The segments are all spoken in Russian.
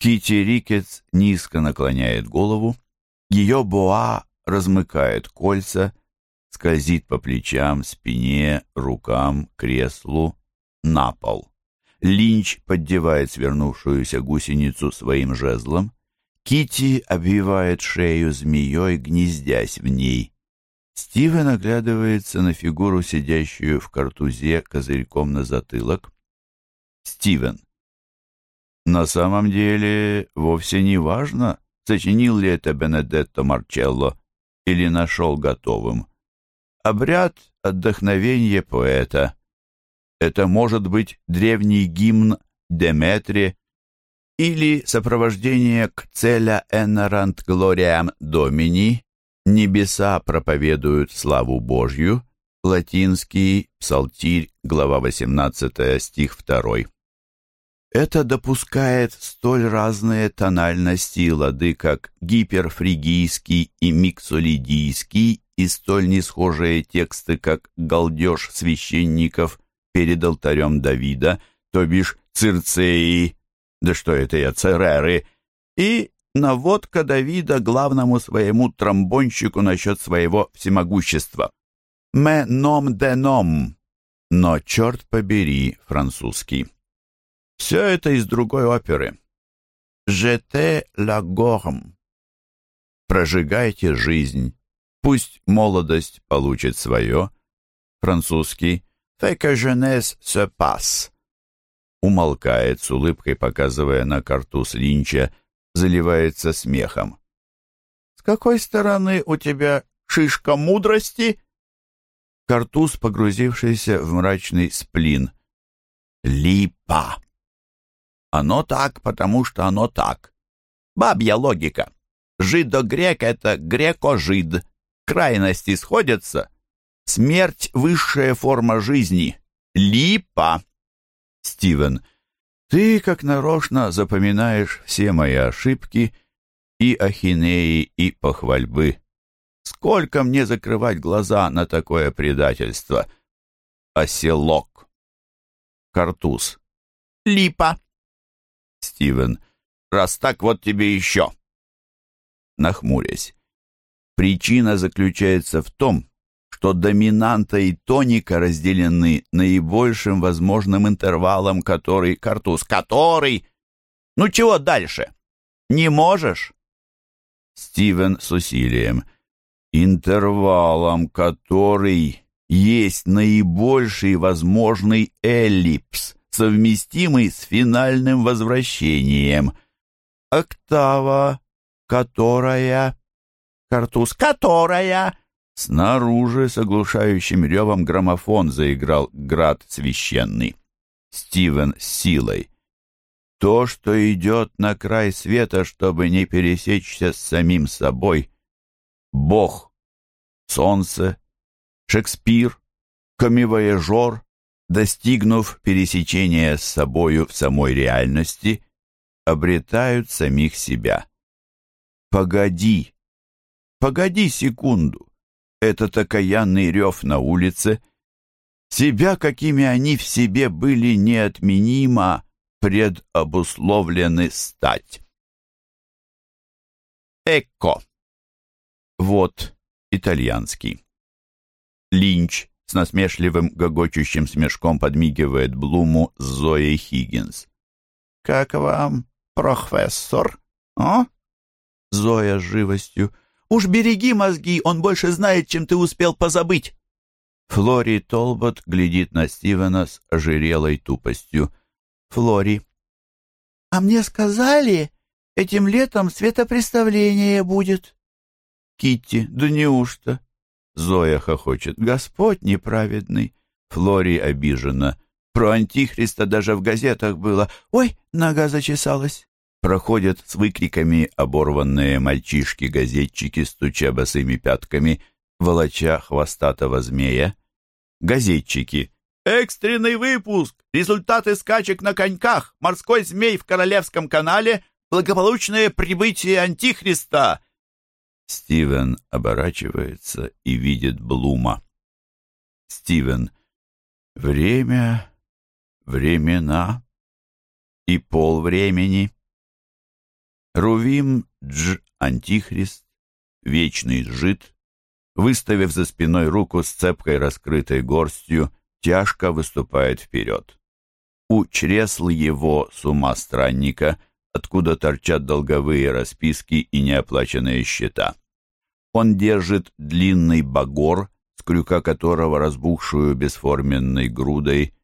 Кити Рикетс низко наклоняет голову. Ее боа размыкает кольца, скользит по плечам, спине, рукам, креслу, на пол. Линч поддевает свернувшуюся гусеницу своим жезлом. Кити обвивает шею змеей, гнездясь в ней. Стивен оглядывается на фигуру, сидящую в картузе козырьком на затылок. Стивен. На самом деле, вовсе не важно, сочинил ли это Бенедетто Марчелло или нашел готовым. Обряд отдохновения поэта. Это может быть древний гимн Деметре или сопровождение к целя Эннарант Глориам Домини «Небеса проповедуют славу Божью», латинский, псалтирь, глава 18, стих 2. Это допускает столь разные тональности и лады, как гиперфригийский и миксолидийский, и столь несхожие тексты, как «Галдеж священников», перед алтарем Давида, то бишь Цирцеи, да что это я, Цереры, и наводка Давида главному своему тромбонщику насчет своего всемогущества. «Me nom de nom», но, черт побери, французский. Все это из другой оперы. «Jete la gorme». «Прожигайте жизнь, пусть молодость получит свое», французский que jeunesse se passe». Умолкает с улыбкой, показывая на картуз Линча, заливается смехом. «С какой стороны у тебя шишка мудрости?» Картуз, погрузившийся в мрачный сплин. «Липа!» «Оно так, потому что оно так. Бабья логика. Жидо-грек — это греко-жид. Крайности сходятся, Смерть — высшая форма жизни. Липа. Стивен, ты как нарочно запоминаешь все мои ошибки и ахинеи, и похвальбы. Сколько мне закрывать глаза на такое предательство? Оселок. Картуз. Липа. Стивен, раз так, вот тебе еще. Нахмурясь. Причина заключается в том, что доминанта и тоника разделены наибольшим возможным интервалом, который, картуз, который... Ну чего дальше? Не можешь? Стивен с усилием. Интервалом, который есть наибольший возможный эллипс, совместимый с финальным возвращением. Октава, которая... Картуз, которая Снаружи с оглушающим ревом граммофон заиграл град священный. Стивен с силой. То, что идет на край света, чтобы не пересечься с самим собой. Бог, солнце, Шекспир, комивояжер, достигнув пересечения с собою в самой реальности, обретают самих себя. Погоди, погоди секунду этот окаянный рев на улице, себя, какими они в себе были неотменимо предобусловлены стать. Эко. Вот итальянский. Линч с насмешливым гогочущим смешком подмигивает Блуму Зоей Хиггинс. «Как вам, профессор, а?» Зоя с живостью. Уж береги мозги, он больше знает, чем ты успел позабыть. Флори Толбот глядит на Стивена с ожирелой тупостью. Флори. «А мне сказали, этим летом светопреставление будет». Китти. «Да неужто?» Зоя хохочет. «Господь неправедный». Флори обижена. «Про Антихриста даже в газетах было. Ой, нога зачесалась» проходят с выкриками оборванные мальчишки-газетчики, стуча босыми пятками, волоча хвостатого змея. Газетчики. «Экстренный выпуск! Результаты скачек на коньках! Морской змей в Королевском канале! Благополучное прибытие Антихриста!» Стивен оборачивается и видит Блума. Стивен. «Время, времена и пол времени». Рувим Дж. Антихрист, вечный жид, выставив за спиной руку с цепкой раскрытой горстью, тяжко выступает вперед. У чресл его с ума странника, откуда торчат долговые расписки и неоплаченные счета. Он держит длинный багор, с крюка которого разбухшую бесформенной грудой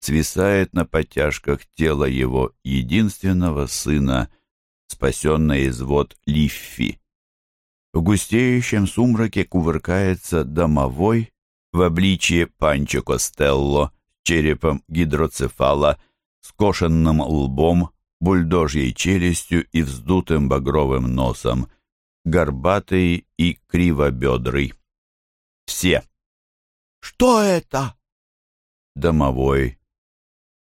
свисает на подтяжках тело его единственного сына, спасенное из вод Лиффи. В густеющем сумраке кувыркается домовой в обличье Панчо Костелло с черепом гидроцефала, скошенным лбом, бульдожьей челюстью и вздутым багровым носом, горбатый и кривобедрый. Все. «Что это?» Домовой.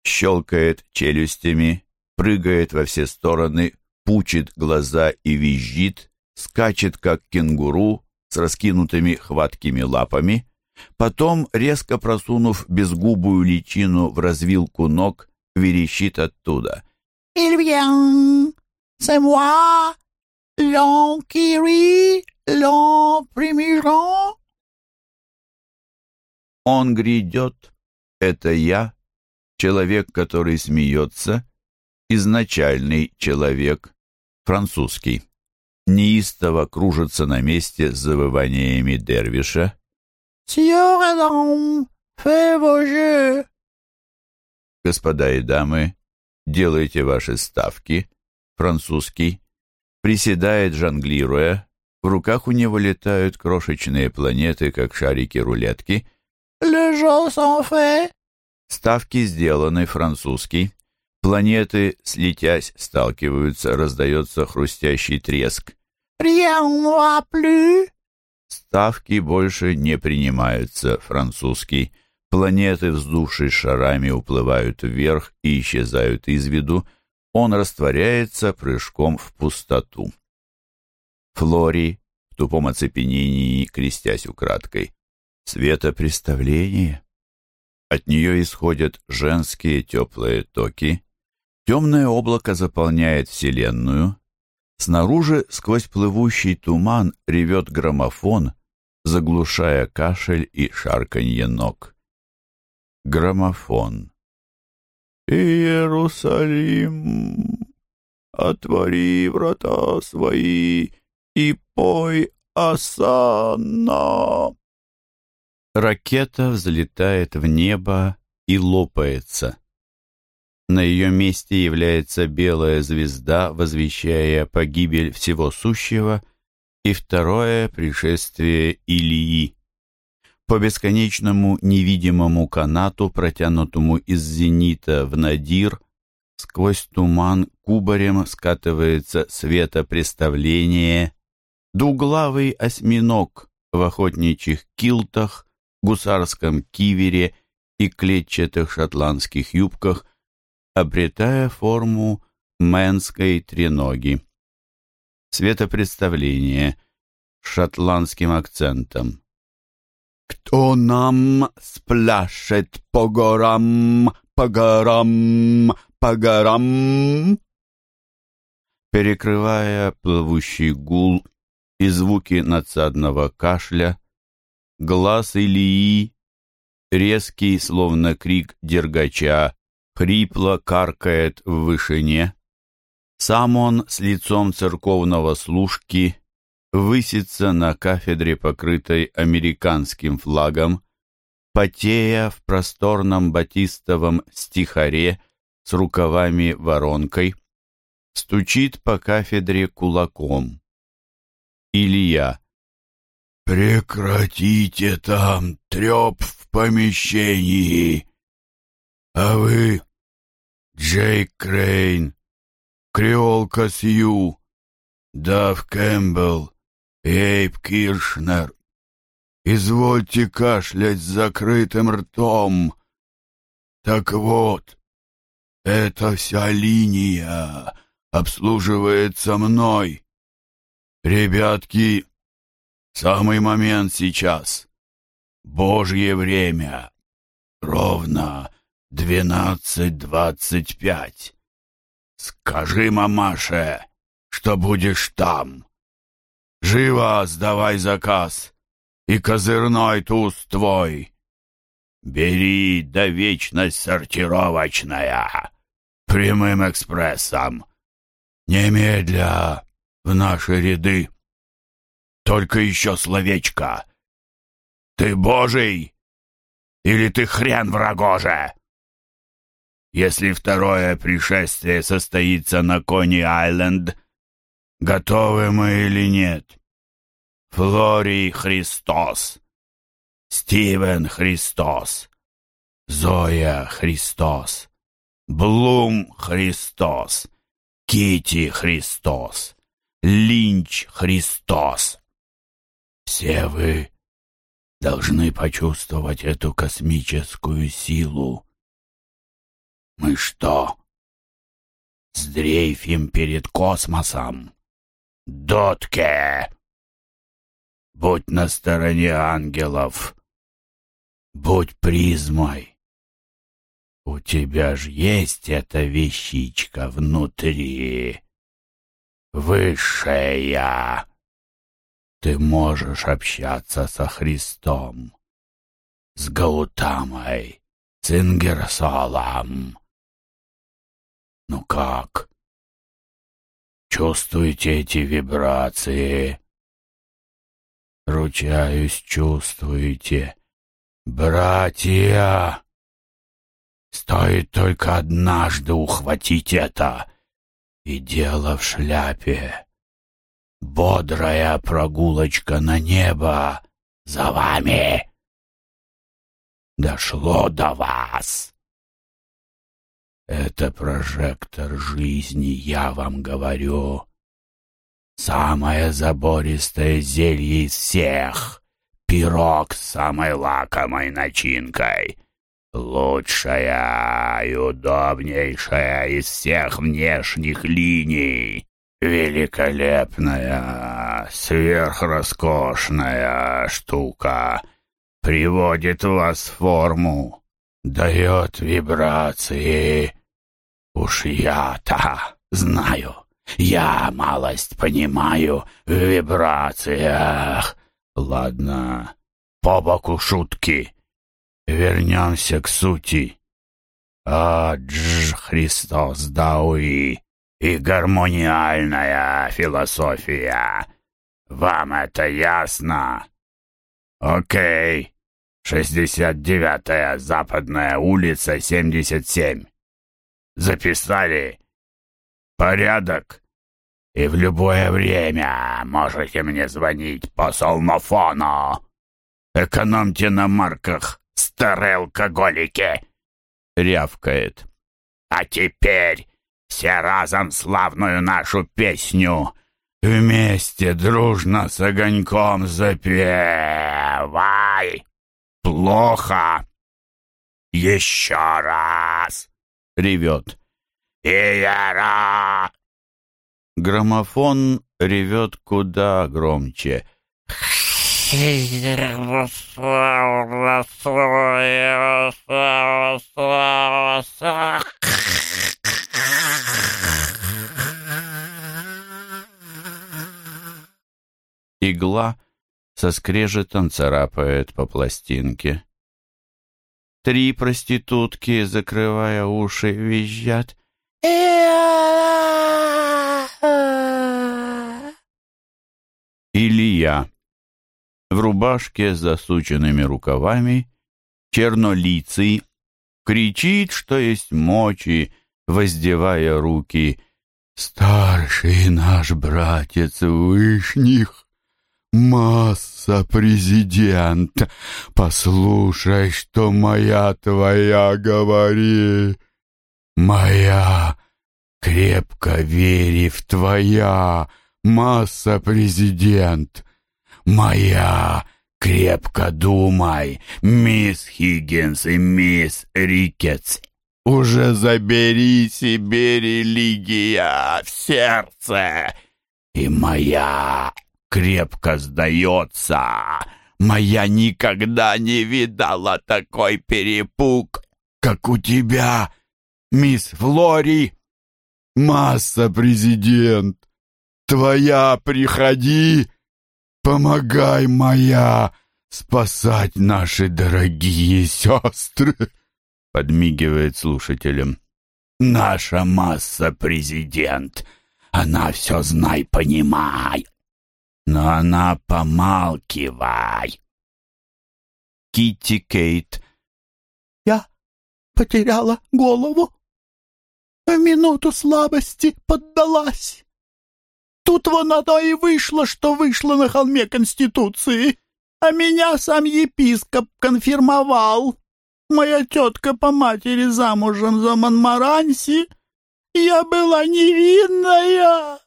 Щелкает челюстями, прыгает во все стороны, пучит глаза и визжит, скачет, как кенгуру, с раскинутыми хваткими лапами, потом, резко просунув безгубую личину в развилку ног, верещит оттуда. «Il vient! L'on примирant!» Он грядет, это я, человек, который смеется, изначальный человек, французский. Неистово кружится на месте с завываниями дервиша. «Сьор et dame, faites vos jeux!» Господа и дамы, делайте ваши ставки, французский. Приседает, жонглируя. В руках у него летают крошечные планеты, как шарики-рулетки — Le jeu s'en fait. Ставки сделаны, французский. Планеты, слетясь, сталкиваются, раздается хрустящий треск. Rien va plus. Ставки больше не принимаются, французский. Планеты, вздувшись шарами, уплывают вверх и исчезают из виду. Он растворяется прыжком в пустоту. Флори, в тупом оцепенении, крестясь украдкой, светопреставление. От нее исходят женские теплые токи. Темное облако заполняет Вселенную. Снаружи, сквозь плывущий туман, ревет граммофон, заглушая кашель и шарканье ног. Граммофон. «Иерусалим, отвори врата свои и пой Асана!» Ракета взлетает в небо и лопается. На ее месте является белая звезда, возвещая погибель всего сущего, и второе пришествие Илии. По бесконечному невидимому канату, протянутому из зенита в надир, сквозь туман кубарем скатывается светопреставление, двуглавый осьминог в охотничьих килтах гусарском кивере и клетчатых шотландских юбках, обретая форму мэнской треноги. Светопредставление с шотландским акцентом. «Кто нам спляшет по горам, по горам, по горам?» Перекрывая плывущий гул и звуки надсадного кашля, Глаз Илии, резкий, словно крик дергача, хрипло каркает в вышине. Сам он с лицом церковного служки высится на кафедре, покрытой американским флагом, потея в просторном батистовом стихаре с рукавами-воронкой, стучит по кафедре кулаком. Илья. «Прекратите там треп в помещении! А вы, Джейк Крейн, Креолка Сью, Дав Кэмпбелл, Эйб Киршнер, извольте кашлять с закрытым ртом. Так вот, эта вся линия обслуживается мной. Ребятки, Самый момент сейчас. Божье время. Ровно двенадцать двадцать пять. Скажи мамаше, что будешь там. Живо сдавай заказ, и козырной туз твой. Бери до вечность сортировочная, прямым экспрессом. Немедля в наши ряды. Только еще словечко. Ты божий или ты хрен врагоже? Если второе пришествие состоится на Кони-Айленд, готовы мы или нет? Флори Христос, Стивен Христос, Зоя Христос, Блум Христос, Кити Христос, Линч Христос. Все вы должны почувствовать эту космическую силу. Мы что, сдрейфим перед космосом? Дотке! Будь на стороне ангелов, будь призмой. У тебя ж есть эта вещичка внутри, высшая. Ты можешь общаться со Христом, с Гаутамой, с Ингерсолом. Ну как? Чувствуете эти вибрации? Ручаюсь, чувствуете. Братья! Стоит только однажды ухватить это, и дело в шляпе. Бодрая прогулочка на небо за вами. Дошло до вас. Это прожектор жизни, я вам говорю. Самое забористое зелье из всех. Пирог с самой лакомой начинкой. Лучшая и удобнейшая из всех внешних линий. Великолепная, сверхроскошная штука. Приводит вас в форму, дает вибрации. Уж я-то знаю, я малость понимаю в вибрациях. Ладно, по боку шутки. Вернемся к сути. Адж Христос Дауи и гармониальная философия. Вам это ясно? Окей. Шестьдесят девятая Западная улица, семьдесят семь. Записали? Порядок? И в любое время можете мне звонить по солнофону. Экономьте на марках старые алкоголики!» — рявкает. «А теперь все разом славную нашу песню вместе дружно с огоньком запевай! Плохо! Еще раз!» — ревет. «Иера!» Граммофон ревет куда громче — Игла со скрежетом царапает по пластинке. Три проститутки, закрывая уши, визжат. Илья в рубашке с засученными рукавами, чернолицый, кричит, что есть мочи, воздевая руки. «Старший наш братец Вышних, масса президент, послушай, что моя твоя говори, моя, крепко верив твоя, масса президент». «Моя! Крепко думай, мисс Хиггинс и мисс Рикетс! Уже забери себе религия в сердце! И моя крепко сдается!» Моя никогда не видала такой перепуг, как у тебя, мисс Флори. Масса президент. твоя приходи, помогай моя спасать наши дорогие сестры, подмигивает слушателям. Наша масса президент, она все знай, понимай, но она помалкивай. Китти Кейт. Я потеряла голову. В минуту слабости поддалась. Тут вон оно и вышло, что вышло на холме Конституции. А меня сам епископ конфирмовал. Моя тетка по матери замужем за Монмаранси. Я была невинная.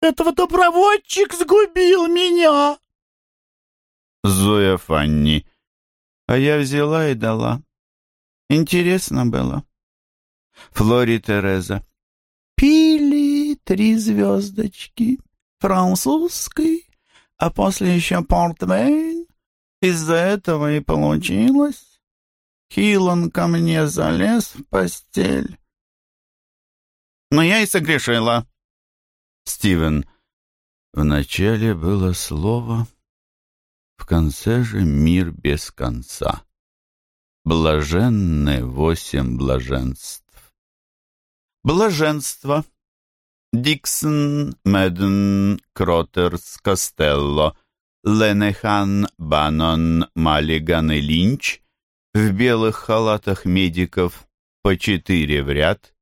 Этого проводчик сгубил меня. Зоя Фанни. А я взяла и дала. Интересно было. Флори Тереза. Пили три звездочки. Французской, а после еще портвейн. Из-за этого и получилось. Хилон ко мне залез в постель. Но я и согрешила. Стивен. Вначале было слово, в конце же мир без конца. Блаженны восемь блаженств. Блаженство. Диксон, Медн, Кротерс, Костелло, Ленехан, Баннон, Маллиган и Линч в белых халатах медиков по четыре в ряд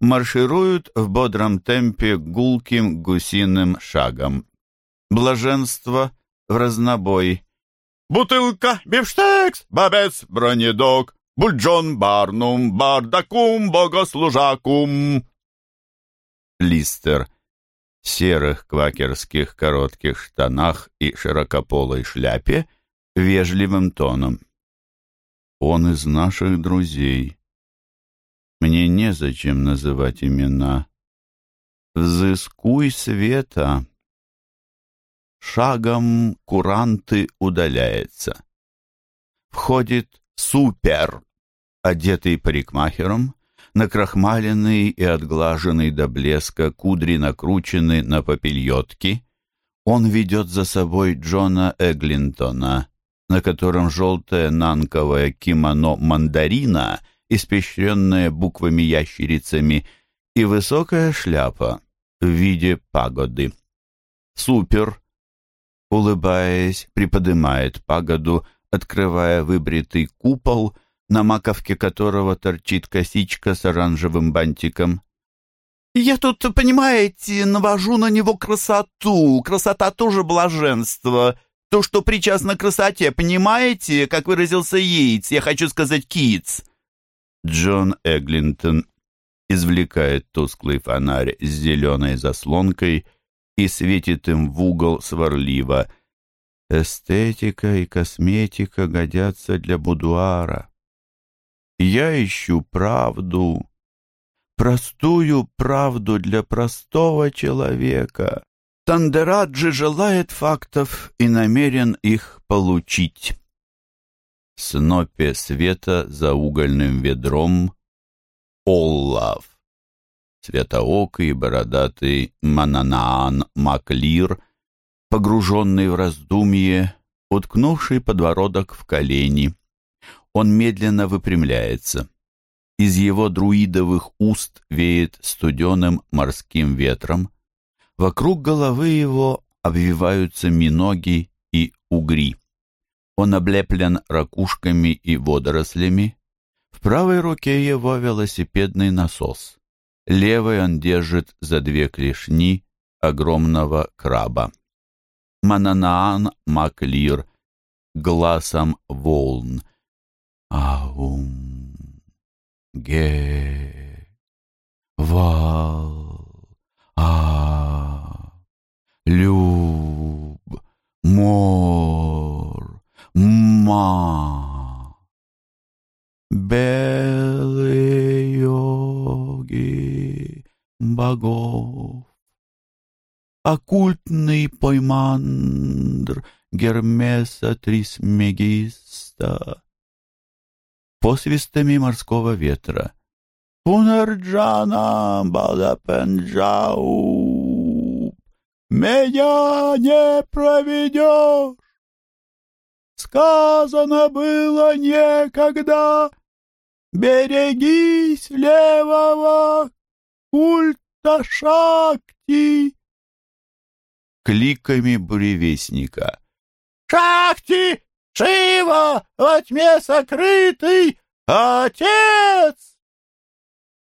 маршируют в бодром темпе гулким гусиным шагом. Блаженство в разнобой. Бутылка, бифштекс, бабец, бронедок, бульджон, барнум, бардакум, богослужакум. Листер в серых квакерских коротких штанах и широкополой шляпе вежливым тоном. Он из наших друзей. Мне незачем называть имена. Взыскуй света. Шагом куранты удаляется. Входит супер, одетый парикмахером, накрахмаленный и отглаженный до блеска, кудри накручены на попельотки. Он ведет за собой Джона Эглинтона, на котором желтое нанковое кимоно мандарина — испещренная буквами-ящерицами, и высокая шляпа в виде пагоды. Супер, улыбаясь, приподнимает пагоду, открывая выбритый купол, на маковке которого торчит косичка с оранжевым бантиком. «Я тут, понимаете, навожу на него красоту. Красота тоже блаженство. То, что причастно красоте, понимаете, как выразился Йейтс, я хочу сказать Китс. Джон Эглинтон извлекает тусклый фонарь с зеленой заслонкой и светит им в угол сварливо. Эстетика и косметика годятся для будуара. Я ищу правду, простую правду для простого человека. Тандераджи желает фактов и намерен их получить снопе света за угольным ведром Оллав. Светоокий бородатый Мананаан Маклир, погруженный в раздумье, уткнувший подбородок в колени. Он медленно выпрямляется. Из его друидовых уст веет студеным морским ветром. Вокруг головы его обвиваются миноги и угри. Он облеплен ракушками и водорослями. В правой руке его велосипедный насос. Левой он держит за две клешни огромного краба. Мананаан Маклир глазом волн. Аум, ге, вал, а, люб, мор. Ма. Белые йоги богов. Оккультный поймандр Гермеса Трисмегиста. Посвистами морского ветра. Пунарджана Бадапенджау. меня не проведешь. Сказано было некогда, берегись левого культа Шакти. Кликами буревестника. Шакти! Шива! Во тьме сокрытый! Отец!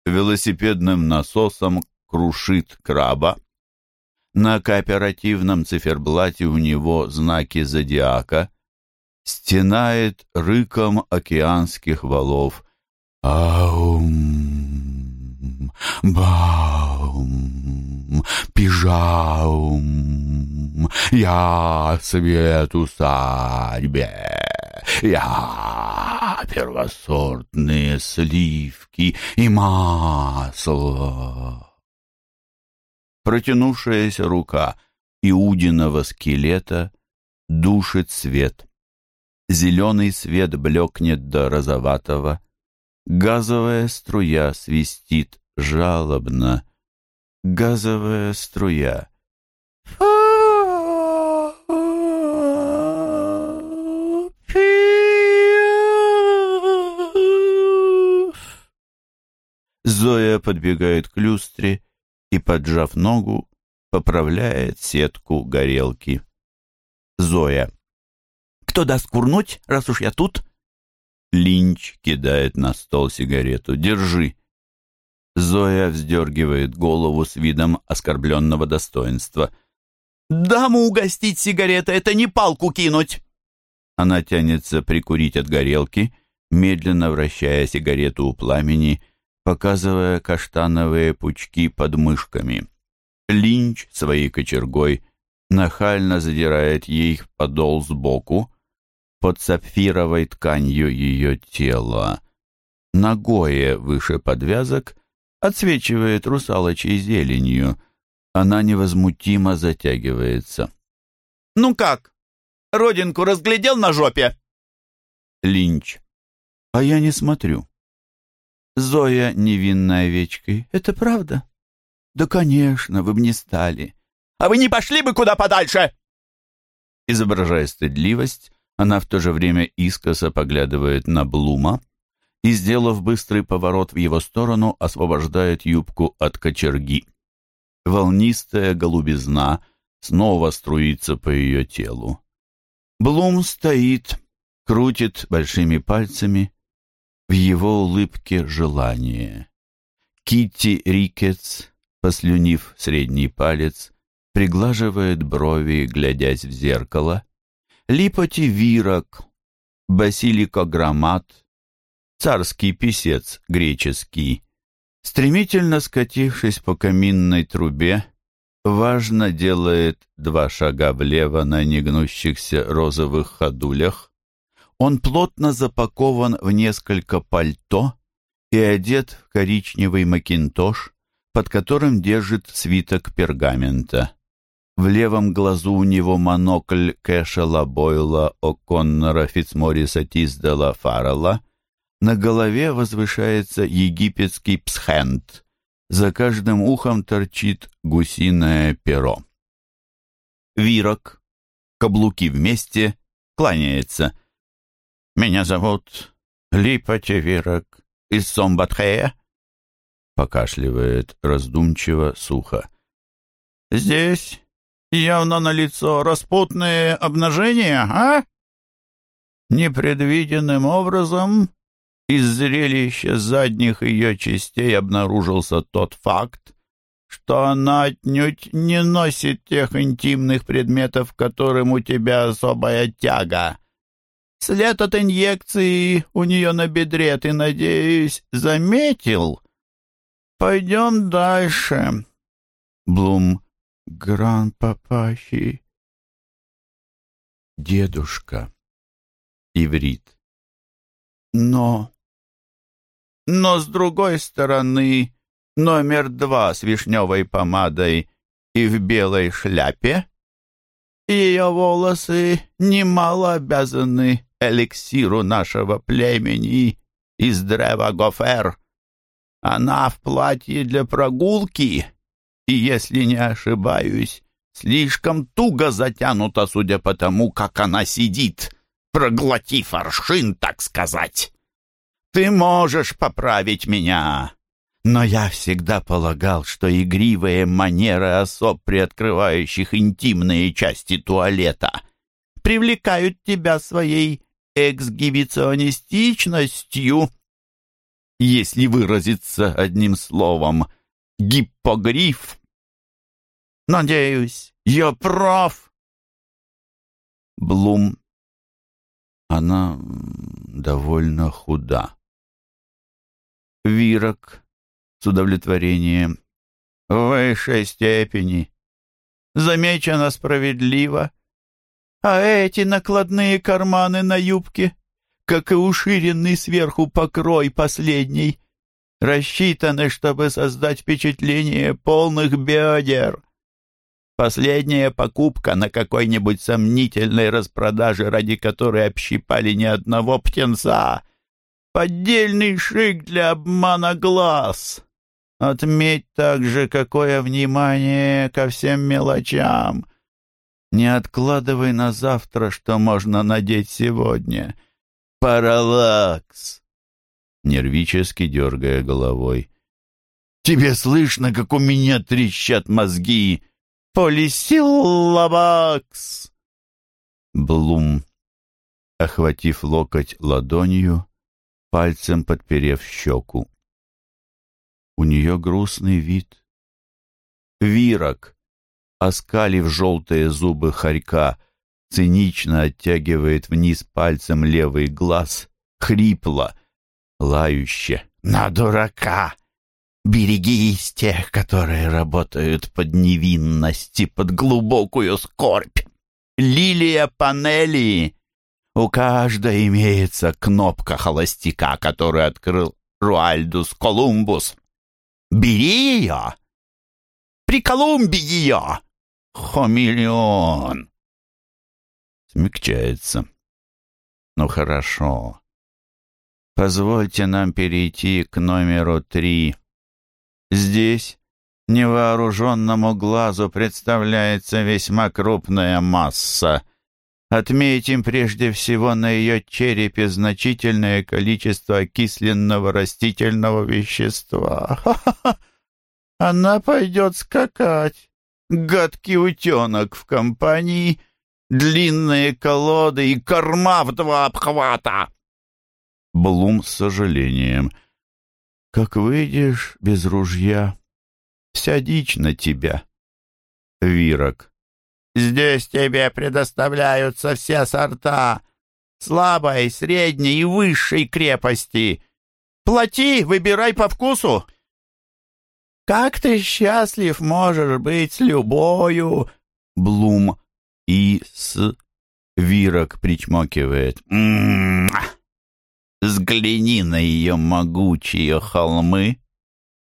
Велосипедным насосом крушит краба. На кооперативном циферблате у него знаки зодиака. Стенает рыком океанских валов. Аум, баум, пижаум, я свет усадьбе, я первосортные сливки и масло протянувшаяся рука Иудиного скелета душит свет. Зеленый свет блекнет до розоватого. Газовая струя свистит жалобно. Газовая струя. Зоя подбегает к люстре и, поджав ногу, поправляет сетку горелки. Зоя. «Кто даст курнуть, раз уж я тут?» Линч кидает на стол сигарету. «Держи!» Зоя вздергивает голову с видом оскорбленного достоинства. «Даму угостить сигаретой — это не палку кинуть!» Она тянется прикурить от горелки, медленно вращая сигарету у пламени показывая каштановые пучки под мышками. Линч своей кочергой нахально задирает ей подол сбоку, под сапфировой тканью ее тела. Ногое выше подвязок отсвечивает русалочей зеленью. Она невозмутимо затягивается. «Ну как? Родинку разглядел на жопе?» Линч. «А я не смотрю». Зоя невинной овечкой. Это правда? Да, конечно, вы бы не стали. А вы не пошли бы куда подальше? Изображая стыдливость, она в то же время искоса поглядывает на Блума и, сделав быстрый поворот в его сторону, освобождает юбку от кочерги. Волнистая голубизна снова струится по ее телу. Блум стоит, крутит большими пальцами, в его улыбке желание. Китти Рикетс, послюнив средний палец, приглаживает брови, глядясь в зеркало. Липоти Вирок, Басилико Громат, царский писец греческий, стремительно скатившись по каминной трубе, важно делает два шага влево на негнущихся розовых ходулях, он плотно запакован в несколько пальто и одет в коричневый макинтош, под которым держит свиток пергамента. В левом глазу у него монокль Кэшела Бойла О'Коннора Фицмориса Тиздела Фаррелла. На голове возвышается египетский псхент. За каждым ухом торчит гусиное перо. Вирок, каблуки вместе, кланяется. Меня зовут Липа Чевирок из Сомбатхея. Покашливает раздумчиво, сухо. Здесь явно на лицо распутные обнажения, а? Непредвиденным образом из зрелища задних ее частей обнаружился тот факт, что она отнюдь не носит тех интимных предметов, к которым у тебя особая тяга. След от инъекции у нее на бедре, ты, надеюсь, заметил? Пойдем дальше. Блум. Гран-папахи. Дедушка. Иврит. Но... Но с другой стороны, номер два с вишневой помадой и в белой шляпе ее волосы немало обязаны эликсиру нашего племени из древа Гофер. Она в платье для прогулки, и, если не ошибаюсь, слишком туго затянута, судя по тому, как она сидит, проглотив аршин, так сказать. Ты можешь поправить меня, но я всегда полагал, что игривые манеры особ, приоткрывающих интимные части туалета, привлекают тебя своей эксгибиционистичностью, если выразиться одним словом, гиппогриф. Надеюсь, я прав. Блум. Она довольно худа. Вирок с удовлетворением. В высшей степени. Замечено справедливо. А эти накладные карманы на юбке, как и уширенный сверху покрой последний, рассчитаны, чтобы создать впечатление полных бедер. Последняя покупка на какой-нибудь сомнительной распродаже, ради которой общипали ни одного птенца. Поддельный шик для обмана глаз. Отметь также, какое внимание ко всем мелочам. Не откладывай на завтра, что можно надеть сегодня. Параллакс. Нервически дергая головой. Тебе слышно, как у меня трещат мозги? Полисиллабакс. Блум, охватив локоть ладонью, пальцем подперев щеку. У нее грустный вид. Вирок, оскалив желтые зубы хорька, цинично оттягивает вниз пальцем левый глаз, хрипло, лающе. «На дурака! Берегись тех, которые работают под невинность и под глубокую скорбь! Лилия панели! У каждой имеется кнопка холостяка, которую открыл Руальдус Колумбус. Бери ее! При Колумбе ее! Хомиллион!» Смягчается. «Ну хорошо. Позвольте нам перейти к номеру три. Здесь невооруженному глазу представляется весьма крупная масса. Отметим прежде всего на ее черепе значительное количество окисленного растительного вещества. Она пойдет скакать гадкий утенок в компании, длинные колоды и корма в два обхвата. Блум с сожалением. Как выйдешь без ружья, вся дичь на тебя. Вирок. Здесь тебе предоставляются все сорта слабой, средней и высшей крепости. Плати, выбирай по вкусу. Как ты счастлив можешь быть с любою, Блум и с Вирок причмокивает. М -м -м. Взгляни на ее могучие холмы.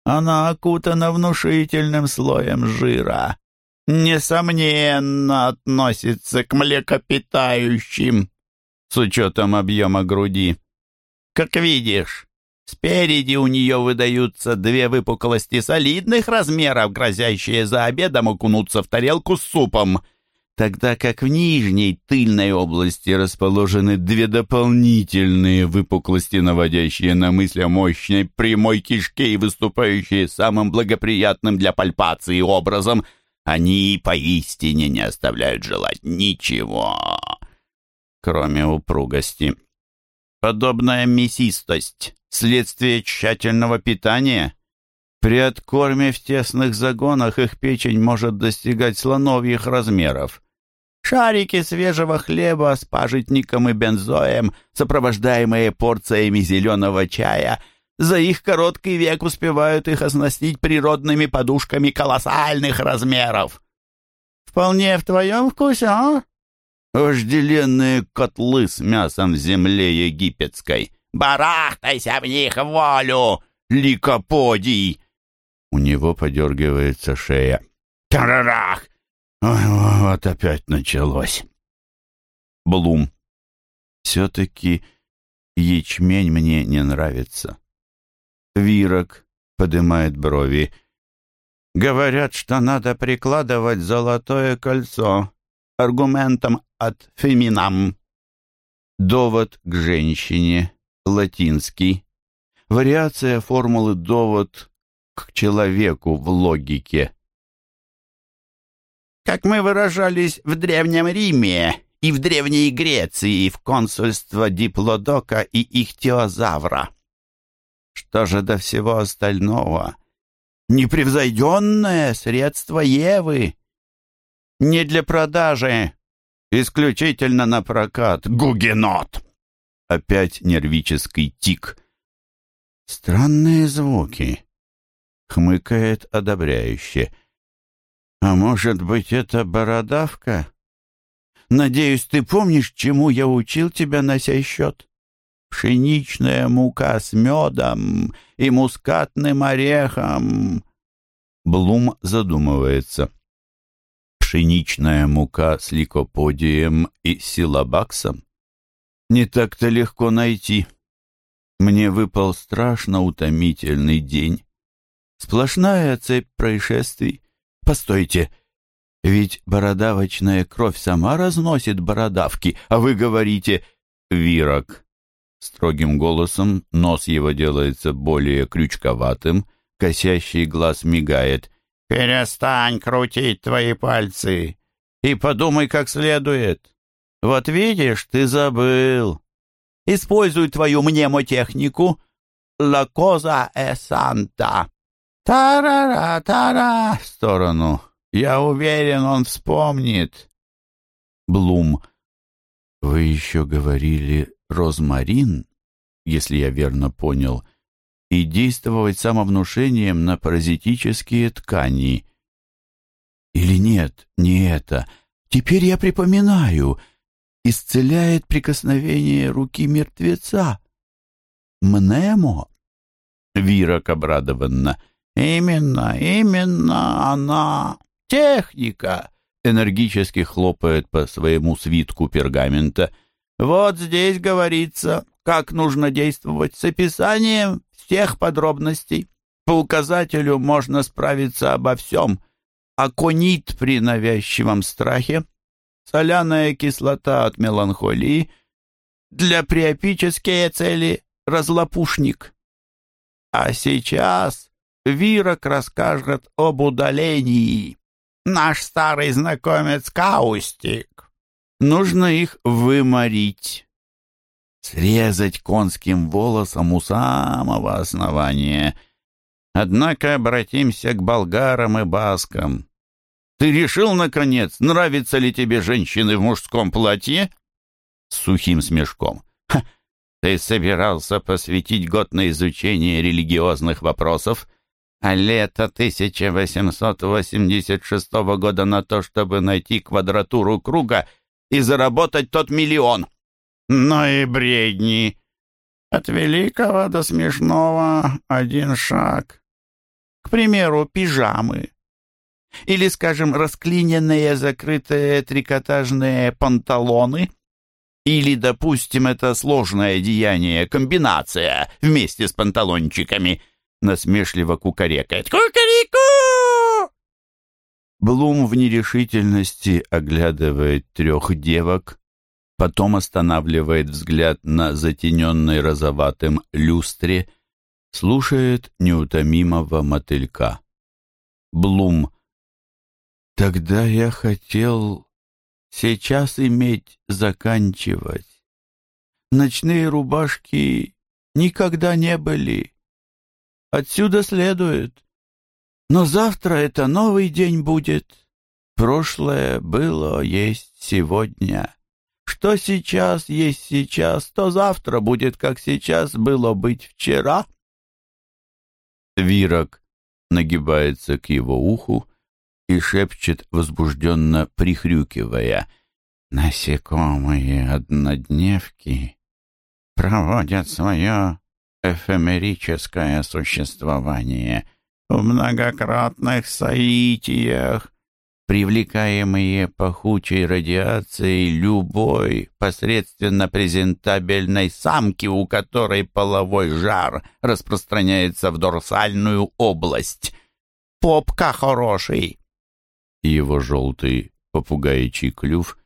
Она окутана внушительным слоем жира. Несомненно, относится к млекопитающим с учетом объема груди. Как видишь, Спереди у нее выдаются две выпуклости солидных размеров, грозящие за обедом окунуться в тарелку с супом, тогда как в нижней тыльной области расположены две дополнительные выпуклости, наводящие на мысль о мощной прямой кишке и выступающие самым благоприятным для пальпации образом. Они поистине не оставляют желать ничего, кроме упругости. Подобная мясистость следствие тщательного питания. При откорме в тесных загонах их печень может достигать слоновьих размеров. Шарики свежего хлеба с пажитником и бензоем, сопровождаемые порциями зеленого чая, за их короткий век успевают их оснастить природными подушками колоссальных размеров. Вполне в твоем вкусе, а? Вожделенные котлы с мясом в земле египетской — Барахтайся в них волю, ликоподий!» У него подергивается шея. «Тарарах! Вот опять началось!» Блум. «Все-таки ячмень мне не нравится». Вирок поднимает брови. Говорят, что надо прикладывать золотое кольцо аргументом от феминам. Довод к женщине, латинский. Вариация формулы довод к человеку в логике. Как мы выражались в Древнем Риме и в Древней Греции в консульство Диплодока и Ихтиозавра. Что же до всего остального? Непревзойденное средство Евы. Не для продажи, исключительно на прокат. Гугенот! Опять нервический тик. Странные звуки. Хмыкает одобряюще. А может быть, это бородавка? Надеюсь, ты помнишь, чему я учил тебя на сей счет? Пшеничная мука с медом и мускатным орехом. Блум задумывается. Пшеничная мука с ликоподием и силабаксом? Не так-то легко найти. Мне выпал страшно утомительный день. Сплошная цепь происшествий. Постойте, ведь бородавочная кровь сама разносит бородавки, а вы говорите «вирок». Строгим голосом нос его делается более крючковатым, косящий глаз мигает. «Перестань крутить твои пальцы и подумай как следует. Вот видишь, ты забыл. Используй твою мнемотехнику. «La cosa è santa». «Тарара-тара!» в сторону. «Я уверен, он вспомнит». Блум. «Вы еще говорили розмарин, если я верно понял, и действовать самовнушением на паразитические ткани. Или нет, не это. Теперь я припоминаю. Исцеляет прикосновение руки мертвеца. Мнемо?» Вирок обрадованно. «Именно, именно она! Техника!» Энергически хлопает по своему свитку пергамента. «Вот здесь говорится, как нужно действовать с описанием всех подробностей. По указателю можно справиться обо всем. Аконит при навязчивом страхе, соляная кислота от меланхолии, для приопические цели разлопушник. А сейчас Вирок расскажет об удалении. Наш старый знакомец Каустик. Нужно их выморить. Срезать конским волосом у самого основания. Однако обратимся к болгарам и баскам. Ты решил, наконец, нравятся ли тебе женщины в мужском платье? С сухим смешком. Ха, ты собирался посвятить год на изучение религиозных вопросов, а лето 1886 года на то, чтобы найти квадратуру круга и заработать тот миллион. Ну и бредни. От великого до смешного один шаг. К примеру, пижамы. Или, скажем, расклиненные закрытые трикотажные панталоны. Или, допустим, это сложное деяние, комбинация вместе с панталончиками — насмешливо кукарекает. «Кукареку!» Блум в нерешительности оглядывает трех девок, потом останавливает взгляд на затененной розоватым люстре, слушает неутомимого мотылька. Блум. «Тогда я хотел сейчас иметь заканчивать. Ночные рубашки никогда не были Отсюда следует. Но завтра это новый день будет. Прошлое было, есть сегодня. Что сейчас есть сейчас, то завтра будет, как сейчас было быть вчера. Вирок нагибается к его уху и шепчет, возбужденно прихрюкивая. Насекомые-однодневки проводят свое эфемерическое существование в многократных соитиях, привлекаемые пахучей радиацией любой посредственно презентабельной самки, у которой половой жар распространяется в дорсальную область. попка хороший!» Его желтый попугаичий клюв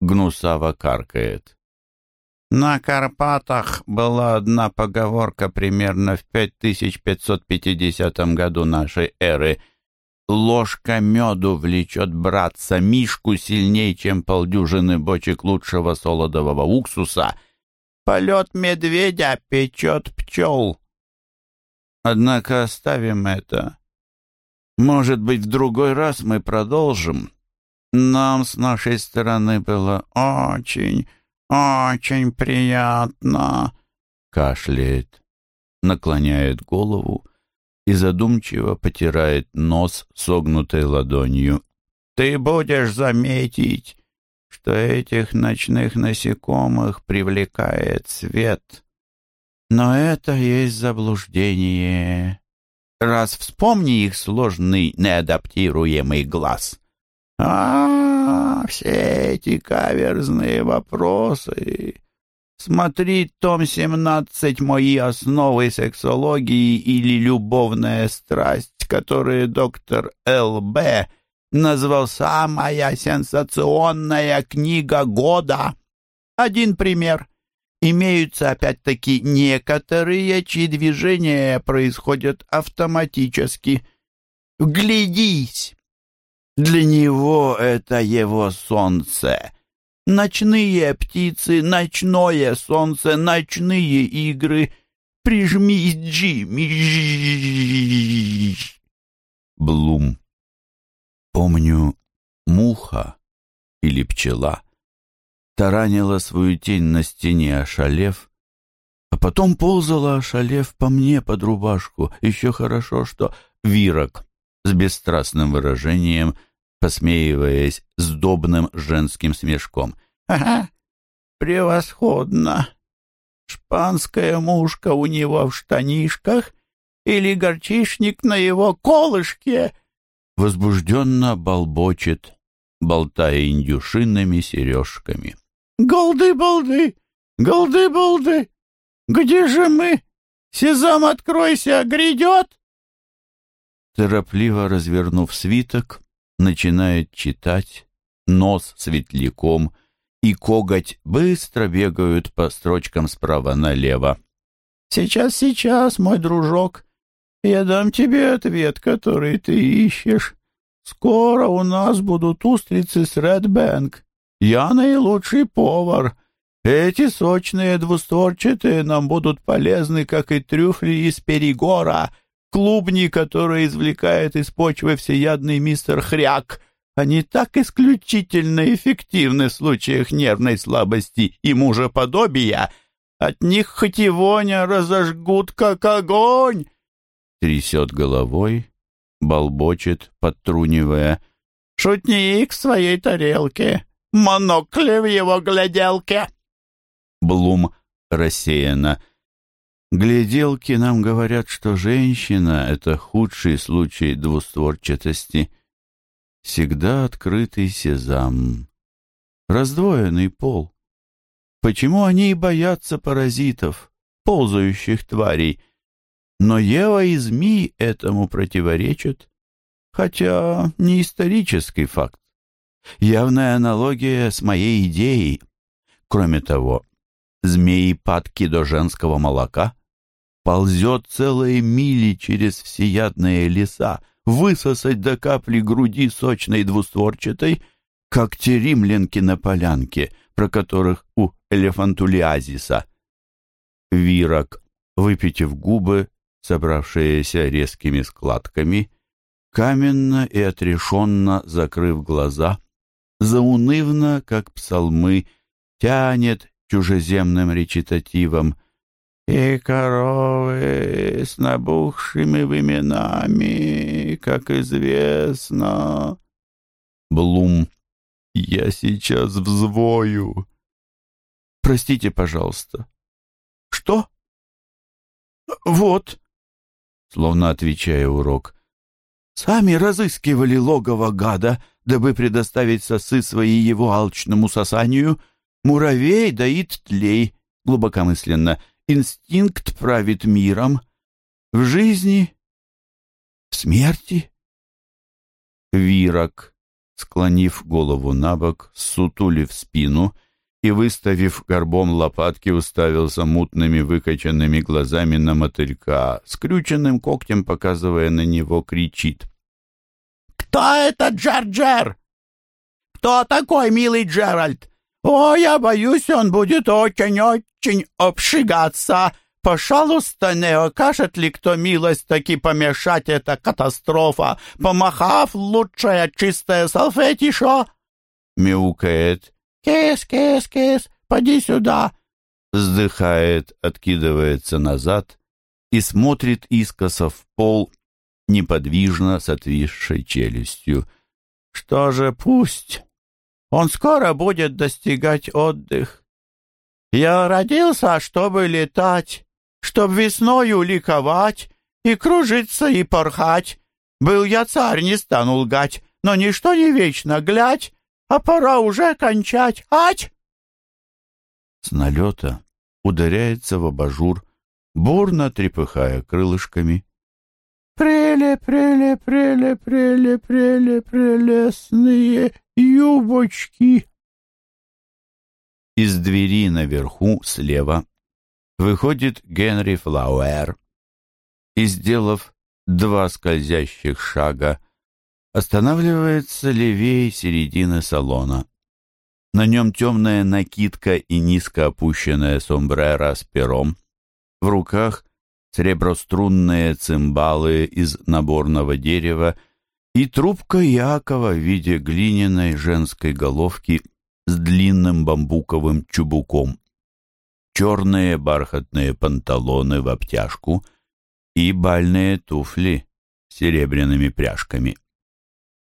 гнусаво каркает. На Карпатах была одна поговорка примерно в 5550 году нашей эры. Ложка меду влечет братца Мишку сильнее, чем полдюжины бочек лучшего солодового уксуса. Полет медведя печет пчел. Однако оставим это. Может быть, в другой раз мы продолжим. Нам с нашей стороны было очень, очень приятно. Кашляет, наклоняет голову и задумчиво потирает нос согнутой ладонью. Ты будешь заметить, что этих ночных насекомых привлекает свет. Но это есть заблуждение. Раз вспомни их сложный неадаптируемый глаз. А, все эти каверзные вопросы. Смотри том 17 «Мои основы сексологии» или «Любовная страсть», которые доктор Л.Б. назвал «Самая сенсационная книга года». Один пример. Имеются опять-таки некоторые, чьи движения происходят автоматически. Вглядись! Для него это его солнце. Ночные птицы, ночное солнце, ночные игры. Прижмись, Джимми. Блум. Помню, муха или пчела таранила свою тень на стене, ошалев, а потом ползала, ошалев по мне под рубашку. Еще хорошо, что Вирок с бесстрастным выражением, посмеиваясь сдобным женским смешком. «Ага, превосходно! Шпанская мушка у него в штанишках или горчишник на его колышке!» Возбужденно болбочет, болтая индюшинными сережками. «Голды-балды! Голды-балды! Где же мы? Сезам, откройся, грядет!» Торопливо развернув свиток, начинает читать, нос светляком и коготь быстро бегают по строчкам справа налево. «Сейчас, сейчас, мой дружок, я дам тебе ответ, который ты ищешь. Скоро у нас будут устрицы с Ред Бэнк. Я наилучший повар. Эти сочные двустворчатые нам будут полезны, как и трюфли из Перегора, клубни, которые извлекает из почвы всеядный мистер Хряк. Они так исключительно эффективны в случаях нервной слабости и мужеподобия. От них хоть и воня разожгут, как огонь. Трясет головой, болбочет, подтрунивая. «Шутник в своей тарелке!» монокли в его гляделке. Блум рассеяно. Гляделки нам говорят, что женщина — это худший случай двустворчатости. Всегда открытый сезам. Раздвоенный пол. Почему они и боятся паразитов, ползающих тварей? Но Ева и змей этому противоречат, хотя не исторический факт. Явная аналогия с моей идеей. Кроме того, змеи падки до женского молока ползет целые мили через всеядные леса, высосать до капли груди сочной двустворчатой, как те римлянки на полянке, про которых у элефантулиазиса. Вирок, выпитив губы, собравшиеся резкими складками, каменно и отрешенно закрыв глаза, заунывно, как псалмы, тянет чужеземным речитативом «И коровы с набухшими выменами, как известно». Блум «Я сейчас взвою». «Простите, пожалуйста». «Что?» «Вот», словно отвечая урок, «сами разыскивали логово гада» дабы предоставить сосы свои его алчному сосанию, муравей доит тлей, глубокомысленно, инстинкт правит миром. В жизни, в смерти Вирок, склонив голову на бок, сутулив спину и, выставив горбом лопатки, уставился мутными выкоченными глазами на мотылька, скрюченным когтем, показывая на него, кричит. «Кто это Джер-Джер? Кто такой милый Джеральд? О, я боюсь, он будет очень-очень обшигаться!» Пожалуйста, не окажет ли кто милость таки помешать эта катастрофа, помахав лучшая чистая салфетишо?» Мяукает. «Кис, кис, кис, поди сюда!» Вздыхает, откидывается назад и смотрит искоса в пол, неподвижно с отвисшей челюстью. «Что же, пусть. Он скоро будет достигать отдых. Я родился, чтобы летать чтоб весною ликовать и кружиться и порхать. Был я царь, не стану лгать, но ничто не вечно, глядь, а пора уже кончать, ать!» С налета ударяется в абажур, бурно трепыхая крылышками. «Преле, преле, преле, преле, преле, прелестные юбочки!» Из двери наверху слева выходит Генри Флауэр и, сделав два скользящих шага, останавливается левее середины салона. На нем темная накидка и низко опущенная сомбрера с пером. В руках среброструнные цимбалы из наборного дерева и трубка Якова в виде глиняной женской головки с длинным бамбуковым чубуком черные бархатные панталоны в обтяжку и бальные туфли с серебряными пряжками.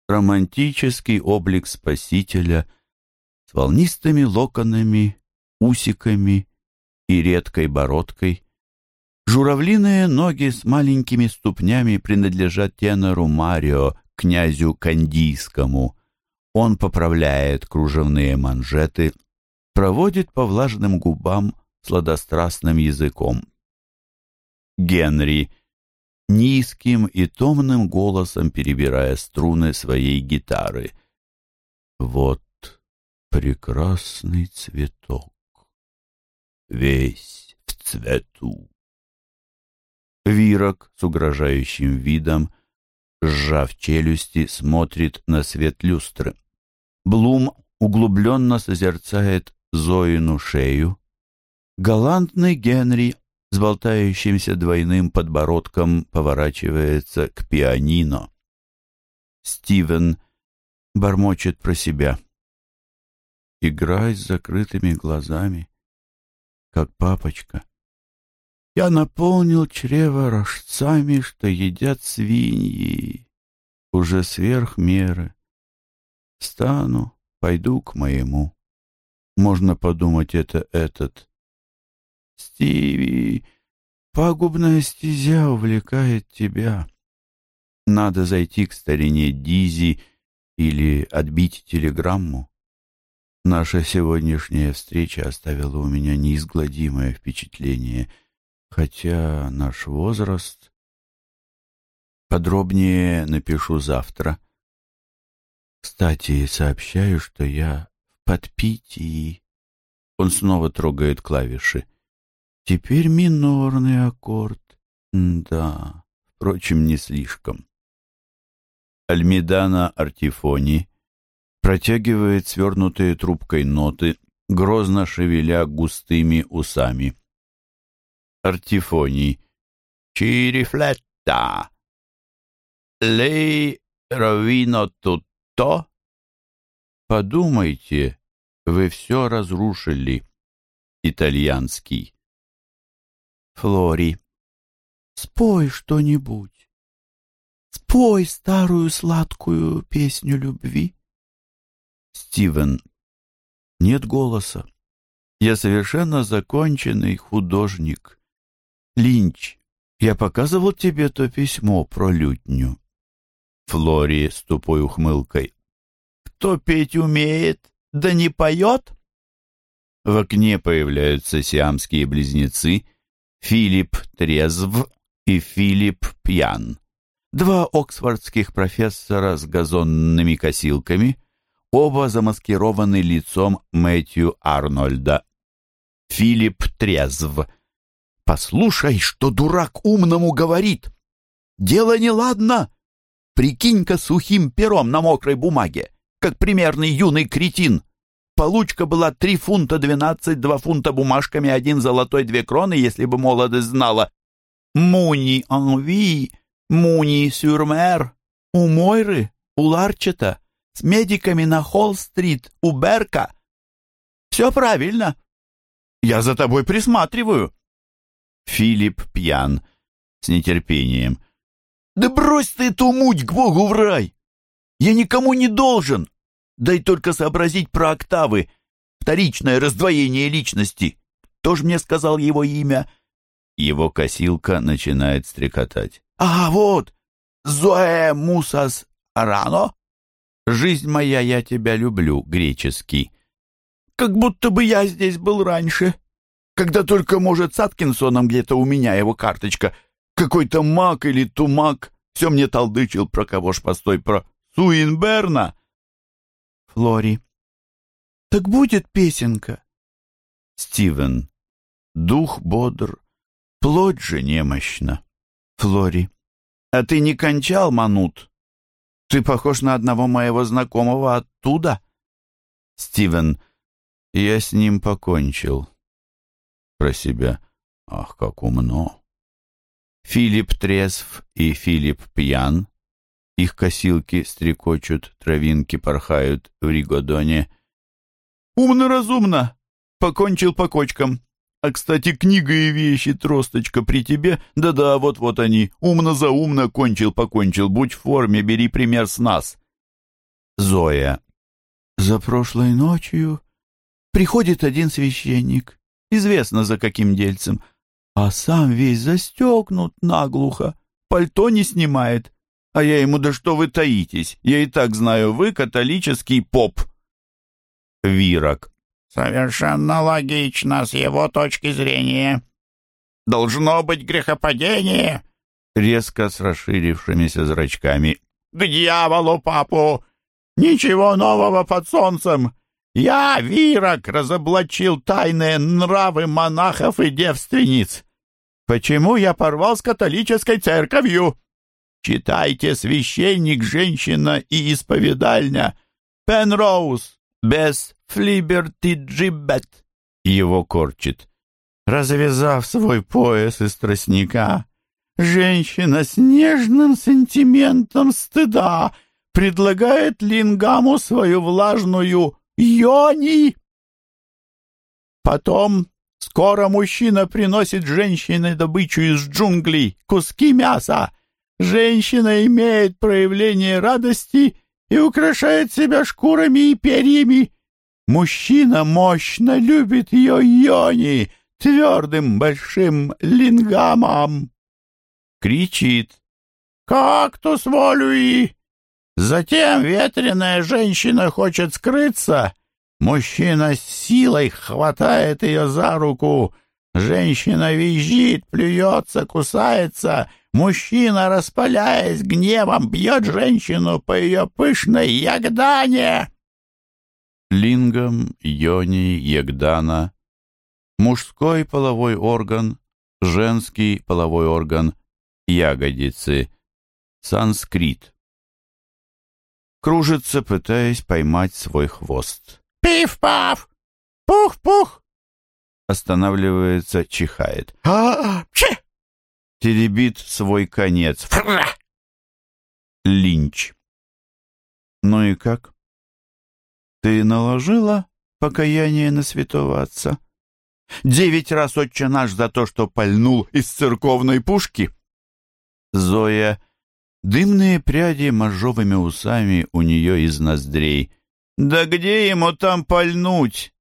Романтический облик спасителя с волнистыми локонами, усиками и редкой бородкой. Журавлиные ноги с маленькими ступнями принадлежат тенору Марио, князю Кандийскому. Он поправляет кружевные манжеты, проводит по влажным губам сладострастным языком. Генри низким и томным голосом перебирая струны своей гитары. Вот прекрасный цветок, весь в цвету. Вирок с угрожающим видом, сжав челюсти, смотрит на свет люстры. Блум углубленно созерцает Зоину шею, Галантный Генри с болтающимся двойным подбородком поворачивается к пианино. Стивен бормочет про себя. Играй с закрытыми глазами, как папочка. Я наполнил чрево рожцами, что едят свиньи, уже сверх меры. Стану, пойду к моему. Можно подумать, это этот Стиви, пагубная стезя увлекает тебя. Надо зайти к старине Дизи или отбить телеграмму. Наша сегодняшняя встреча оставила у меня неизгладимое впечатление, хотя наш возраст... Подробнее напишу завтра. Кстати, сообщаю, что я в подпитии. Он снова трогает клавиши. Теперь минорный аккорд. Да, впрочем, не слишком. Альмидана Артифони протягивает свернутые трубкой ноты, грозно шевеля густыми усами. Артифони. Чирифлетта. Лей ровино тутто. Подумайте, вы все разрушили. Итальянский. Флори. «Спой что-нибудь. Спой старую сладкую песню любви». Стивен. «Нет голоса. Я совершенно законченный художник. Линч, я показывал тебе то письмо про лютню». Флори с тупой ухмылкой. «Кто петь умеет, да не поет?» В окне появляются сиамские близнецы — Филипп трезв и Филипп пьян. Два оксфордских профессора с газонными косилками, оба замаскированы лицом Мэтью Арнольда. Филипп трезв. «Послушай, что дурак умному говорит! Дело неладно! Прикинь-ка сухим пером на мокрой бумаге, как примерный юный кретин!» Получка была три фунта двенадцать, два фунта бумажками, один золотой, две кроны, если бы молодость знала. Муни Анви, Муни Сюрмер, у Мойры, у Ларчета, с медиками на Холл-стрит, у Берка. Все правильно. Я за тобой присматриваю. Филипп пьян, с нетерпением. Да брось ты эту муть к Богу в рай! Я никому не должен. Дай только сообразить про октавы. Вторичное раздвоение личности. Кто ж мне сказал его имя? Его косилка начинает стрекотать. А вот! Зоэ Мусас Арано? Жизнь моя, я тебя люблю, греческий. Как будто бы я здесь был раньше. Когда только, может, с Аткинсоном где-то у меня его карточка. Какой-то маг или тумак. Все мне толдычил про кого ж постой, про Суинберна. Флори. Так будет песенка. Стивен. Дух бодр, плоть же немощна. Флори. А ты не кончал, Манут? Ты похож на одного моего знакомого оттуда. Стивен. Я с ним покончил. Про себя. Ах, как умно. Филипп трезв и Филипп пьян. Их косилки стрекочут, травинки порхают в Ригодоне. «Умно-разумно! Покончил по кочкам. А, кстати, книга и вещи, тросточка при тебе? Да-да, вот-вот они. Умно-заумно кончил-покончил. Будь в форме, бери пример с нас». Зоя. «За прошлой ночью приходит один священник, известно за каким дельцем, а сам весь застегнут наглухо, пальто не снимает, а я ему, да что вы таитесь? Я и так знаю, вы католический поп. Вирок. Совершенно логично с его точки зрения. Должно быть грехопадение. Резко с расширившимися зрачками. К дьяволу, папу! Ничего нового под солнцем. Я, Вирок, разоблачил тайные нравы монахов и девственниц. Почему я порвал с католической церковью? Читайте «Священник, женщина и исповедальня». Пенроуз, без флиберти джибет. Его корчит. Развязав свой пояс из тростника, женщина с нежным сантиментом стыда предлагает Лингаму свою влажную йони. Потом скоро мужчина приносит женщине добычу из джунглей, куски мяса, Женщина имеет проявление радости и украшает себя шкурами и перьями. Мужчина мощно любит ее йони твердым большим лингамом. Кричит. «Кактус волюи!» Затем ветреная женщина хочет скрыться. Мужчина с силой хватает ее за руку. Женщина визжит, плюется, кусается — Мужчина, распаляясь гневом, бьет женщину по ее пышной ягдане. Лингам, йони, ягдана. Мужской половой орган, женский половой орган, ягодицы. Санскрит. Кружится, пытаясь поймать свой хвост. «Пиф-паф! Пух-пух!» Останавливается, чихает. «А-а-че!» теребит свой конец. Линч. Ну и как? Ты наложила покаяние на святого отца? Девять раз отче наш за то, что пальнул из церковной пушки? Зоя. Дымные пряди моржовыми усами у нее из ноздрей. Да где ему там пальнуть?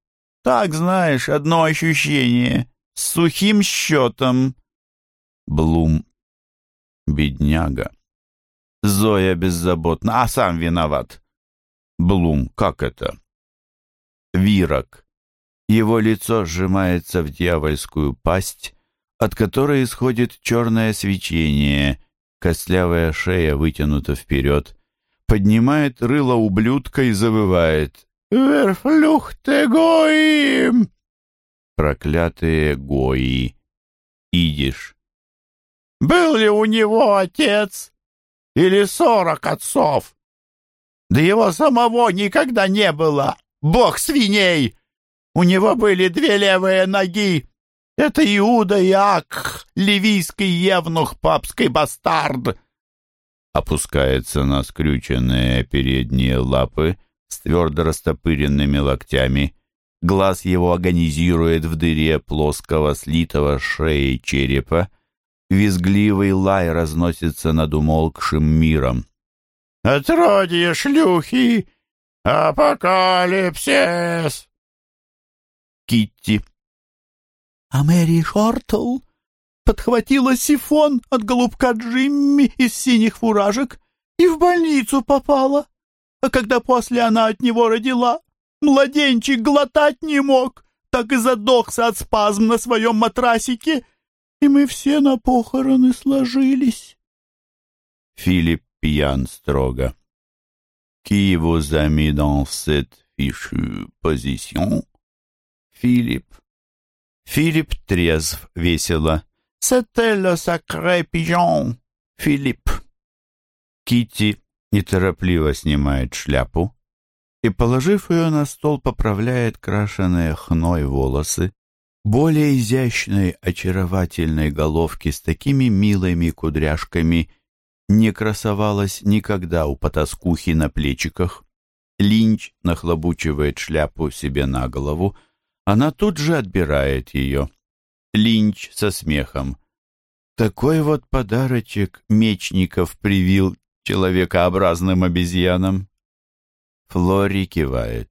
Так, знаешь, одно ощущение. С сухим счетом. Блум. Бедняга. Зоя беззаботна, а сам виноват. Блум, как это? Вирок. Его лицо сжимается в дьявольскую пасть, от которой исходит черное свечение, Костлявая шея вытянута вперед. Поднимает рыло ублюдка и завывает. «Верфлюхте гоим!» Проклятые гои. Идиш. «Был ли у него отец? Или сорок отцов? Да его самого никогда не было! Бог свиней! У него были две левые ноги, это Иуда Иак, ливийский евнух, папский бастард!» Опускается на скрюченные передние лапы с твердо растопыренными локтями. Глаз его агонизирует в дыре плоского слитого шеи черепа. Визгливый лай разносится над умолкшим миром. «Отродье шлюхи! Апокалипсис!» Китти а Мэри Шортл подхватила сифон от голубка Джимми из синих фуражек и в больницу попала. А когда после она от него родила, младенчик глотать не мог, так и задохся от спазм на своем матрасике, и мы все на похороны сложились. Филипп пьян строго. «Qui vous a mis dans cette fichue position?» Филипп Филипп трезв, весело. «C'était le sacré Филипп». Китти неторопливо снимает шляпу и, положив ее на стол, поправляет крашеные хной волосы, более изящной, очаровательной головки с такими милыми кудряшками не красовалась никогда у потаскухи на плечиках. Линч нахлобучивает шляпу себе на голову, она тут же отбирает ее. Линч со смехом. Такой вот подарочек Мечников привил человекообразным обезьянам. Флори кивает.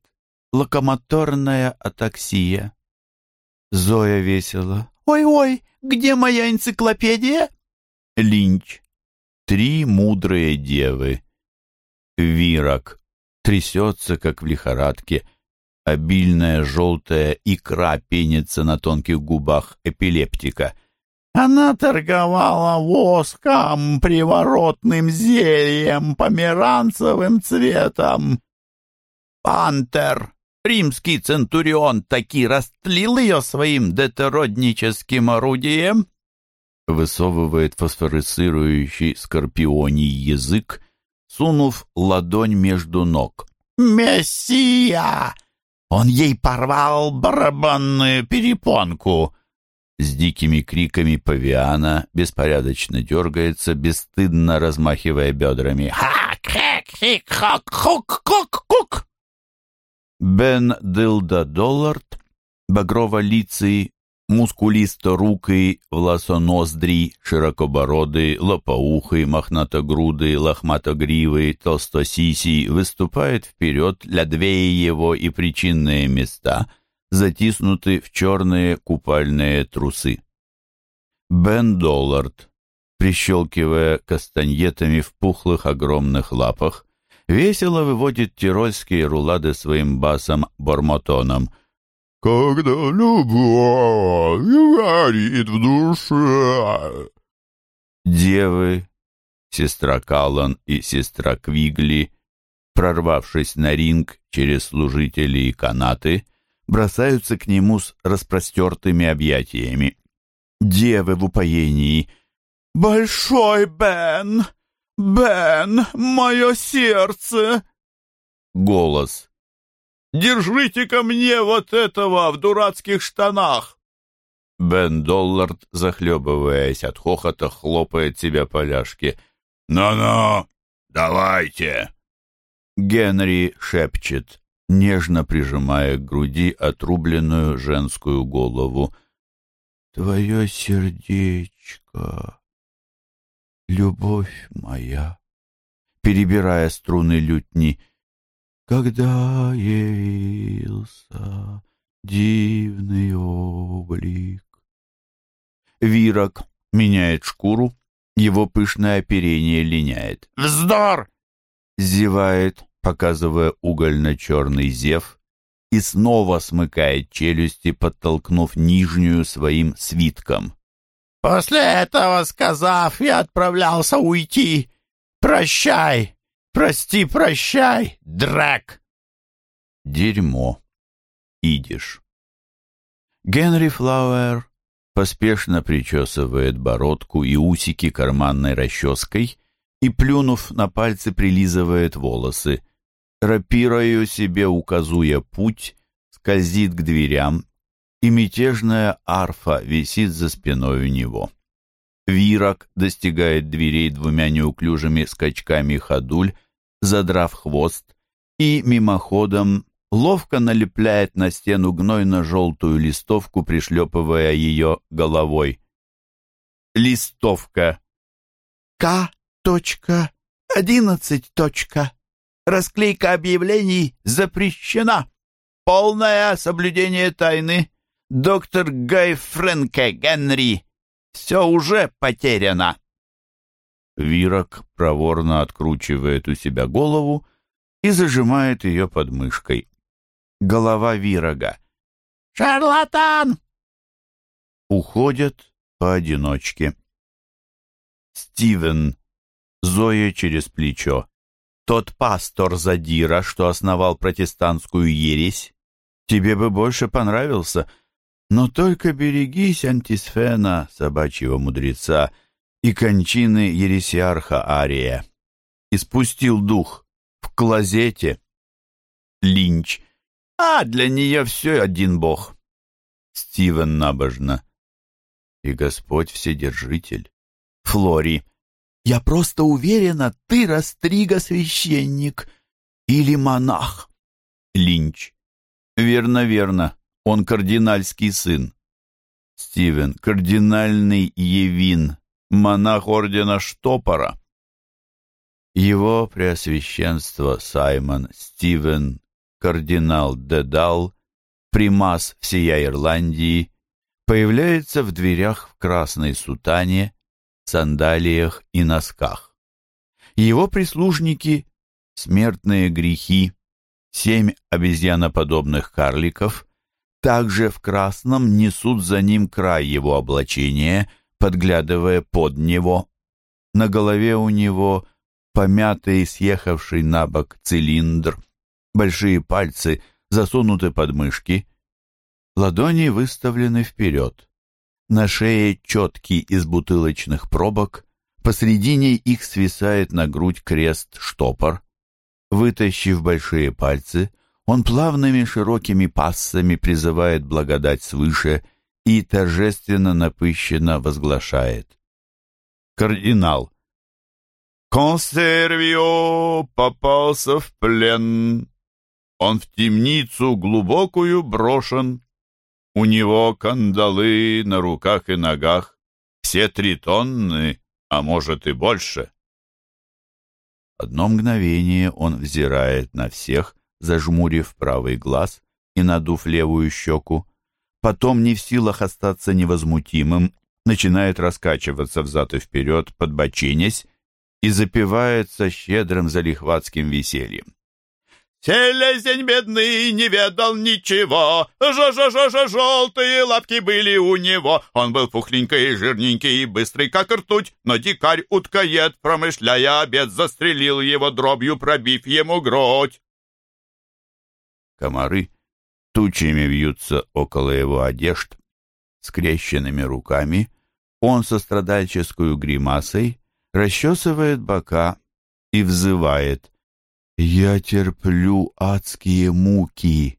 Локомоторная атаксия. Зоя весело. «Ой-ой, где моя энциклопедия?» Линч. Три мудрые девы. Вирок. Трясется, как в лихорадке. Обильная желтая икра пенится на тонких губах эпилептика. Она торговала воском, приворотным зельем, померанцевым цветом. Пантер, римский центурион, таки растлил ее своим детородническим орудием. Высовывает фосфорицирующий скорпионий язык, сунув ладонь между ног. «Мессия! Он ей порвал барабанную перепонку!» С дикими криками павиана беспорядочно дергается, бесстыдно размахивая бедрами. «Ха-кек-хик-хок-хук-хук-хук!» Бен Дилда Доллард, багрово-лицый, мускулисто-рукий, власоноздрий, широкобородый, лопоухий, мохнатогрудый, лохматогривый, толстосисий выступает вперед, лядвея его и причинные места, затиснуты в черные купальные трусы. Бен Доллард, прищелкивая кастаньетами в пухлых огромных лапах, весело выводит тирольские рулады своим басом-бормотоном — когда любовь горит в душе. Девы, сестра Каллан и сестра Квигли, прорвавшись на ринг через служителей и канаты, бросаются к нему с распростертыми объятиями. Девы в упоении. «Большой Бен! Бен, мое сердце!» Голос. Держите ко мне вот этого в дурацких штанах!» Бен Доллард, захлебываясь от хохота, хлопает себя по ляжке. «Ну-ну, давайте!» Генри шепчет, нежно прижимая к груди отрубленную женскую голову. «Твое сердечко, любовь моя!» Перебирая струны лютни — когда явился дивный облик. Вирок меняет шкуру, его пышное оперение линяет. «Вздор!» Зевает, показывая угольно-черный зев, и снова смыкает челюсти, подтолкнув нижнюю своим свитком. После этого, сказав, я отправлялся уйти. Прощай, прости, прощай, Дрек. Дерьмо. Идиш. Генри Флауэр поспешно причесывает бородку и усики карманной расческой и, плюнув на пальцы, прилизывает волосы. Рапирою себе указуя путь, скользит к дверям, и мятежная арфа висит за спиной у него. Вирок достигает дверей двумя неуклюжими скачками ходуль, задрав хвост, и мимоходом ловко налепляет на стену гнойно-желтую листовку, пришлепывая ее головой. Листовка. К.11. Расклейка объявлений запрещена. Полное соблюдение тайны. Доктор Гай Френке Генри. Все уже потеряно. Вирок проворно откручивает у себя голову и зажимает ее под мышкой. Голова Вирога. «Шарлатан!» Уходят поодиночке. Стивен. Зоя через плечо. Тот пастор Задира, что основал протестантскую ересь, тебе бы больше понравился. Но только берегись антисфена, собачьего мудреца, и кончины ересиарха Ария. Испустил дух в клозете. Линч. А для нее все один бог. Стивен набожно. И Господь Вседержитель. Флори. Я просто уверена, ты Растрига-священник или монах. Линч. Верно, верно. Он кардинальский сын. Стивен. Кардинальный Евин. Монах ордена Штопора. Его Преосвященство Саймон Стивен, кардинал Дедал, примас всея Ирландии, появляется в дверях в красной сутане, сандалиях и носках. Его прислужники — смертные грехи, семь обезьяноподобных карликов, также в красном несут за ним край его облачения, подглядывая под него. На голове у него помятый, съехавший на бок цилиндр, большие пальцы засунуты под мышки, ладони выставлены вперед. На шее четки из бутылочных пробок, посредине их свисает на грудь крест-штопор. Вытащив большие пальцы, он плавными широкими пассами призывает благодать свыше и торжественно напыщенно возглашает. Кардинал. «Консервио попался в плен. Он в темницу глубокую брошен. У него кандалы на руках и ногах, все три тонны, а может и больше. Одно мгновение он взирает на всех, зажмурив правый глаз и надув левую щеку. Потом, не в силах остаться невозмутимым, начинает раскачиваться взад и вперед, подбоченясь, и запивается щедрым залихватским весельем. Селезень бедный не ведал ничего, жо-жо-жо-жо желтые лапки были у него. Он был пухленький жирненький и быстрый, как ртуть, но дикарь-уткоед, промышляя обед, застрелил его дробью, пробив ему грудь. Комары тучами вьются около его одежд, скрещенными руками. Он со страдальческую гримасой расчесывает бока и взывает. Я терплю адские муки.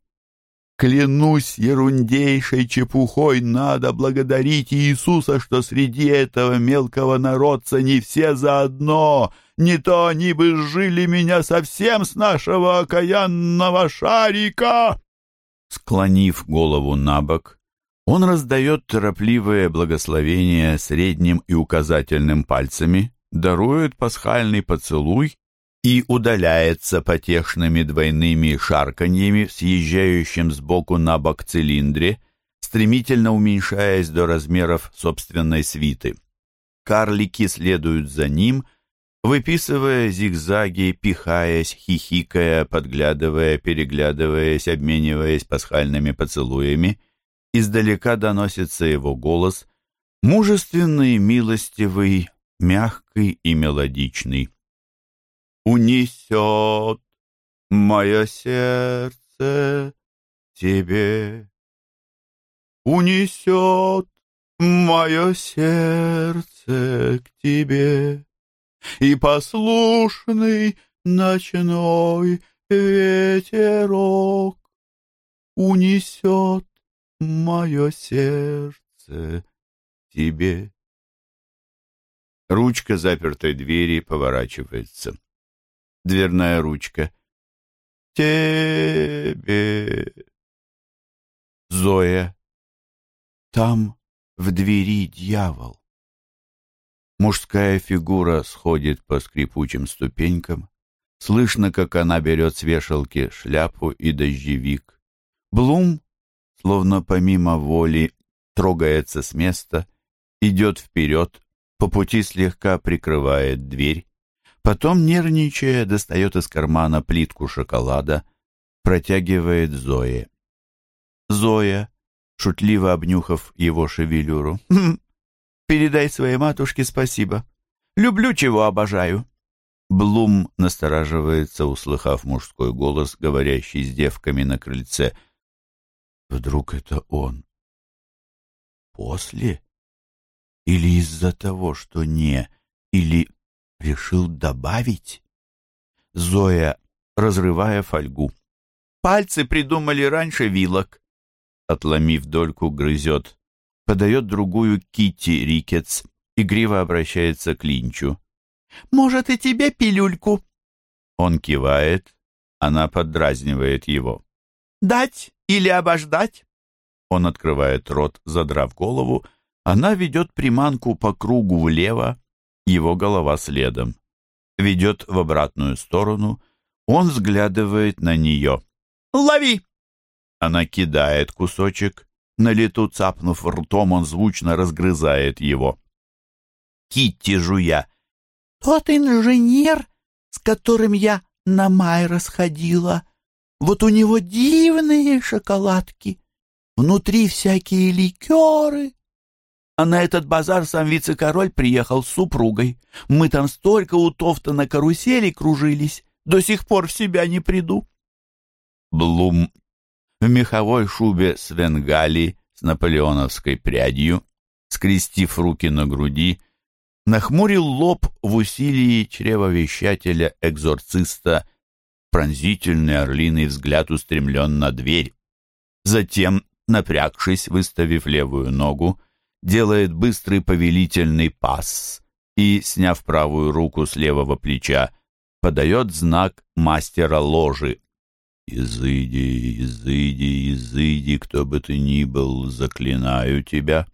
Клянусь ерундейшей чепухой, надо благодарить Иисуса, что среди этого мелкого народца не все заодно. Не то они бы сжили меня совсем с нашего окаянного шарика. Склонив голову на бок, он раздает торопливое благословение средним и указательным пальцами, дарует пасхальный поцелуй и удаляется потешными двойными шарканьями в съезжающем сбоку на бок цилиндре, стремительно уменьшаясь до размеров собственной свиты. Карлики следуют за ним, выписывая зигзаги, пихаясь, хихикая, подглядывая, переглядываясь, обмениваясь пасхальными поцелуями. Издалека доносится его голос, Мужественный, милостивый, мягкий и мелодичный. Унесет мое сердце тебе. Унесет мое сердце к тебе. И послушный ночной ветерок унесет мое сердце тебе. Ручка запертой двери поворачивается. Дверная ручка. Тебе. Зоя. Там в двери дьявол. Мужская фигура сходит по скрипучим ступенькам. Слышно, как она берет с вешалки шляпу и дождевик. Блум, словно помимо воли, трогается с места, идет вперед, по пути слегка прикрывает дверь, потом, нервничая, достает из кармана плитку шоколада, протягивает Зое. Зоя, шутливо обнюхав его шевелюру, «Хм, «Передай своей матушке спасибо. Люблю, чего обожаю». Блум настораживается, услыхав мужской голос, говорящий с девками на крыльце. Вдруг это он? После? Или из-за того, что не? Или решил добавить? Зоя, разрывая фольгу. Пальцы придумали раньше вилок. Отломив дольку, грызет. Подает другую Кити Рикетс. Игриво обращается к Линчу. «Может, и тебе пилюльку?» Он кивает. Она поддразнивает его. «Дать или обождать?» Он открывает рот, задрав голову. Она ведет приманку по кругу влево, его голова следом. Ведет в обратную сторону. Он взглядывает на нее. «Лови!» Она кидает кусочек. На лету цапнув ртом, он звучно разгрызает его. Китти жуя. «Тот инженер, с которым я на май расходила, вот у него дивные шоколадки, внутри всякие ликеры. А на этот базар сам вице-король приехал с супругой. Мы там столько у Тофта на карусели кружились, до сих пор в себя не приду. Блум в меховой шубе с венгали с наполеоновской прядью, скрестив руки на груди, нахмурил лоб в усилии чревовещателя-экзорциста, пронзительный орлиный взгляд устремлен на дверь. Затем, напрягшись, выставив левую ногу, делает быстрый повелительный пас и, сняв правую руку с левого плеча, подает знак мастера ложи. «Изыди, изыди, изыди, кто бы ты ни был, заклинаю тебя».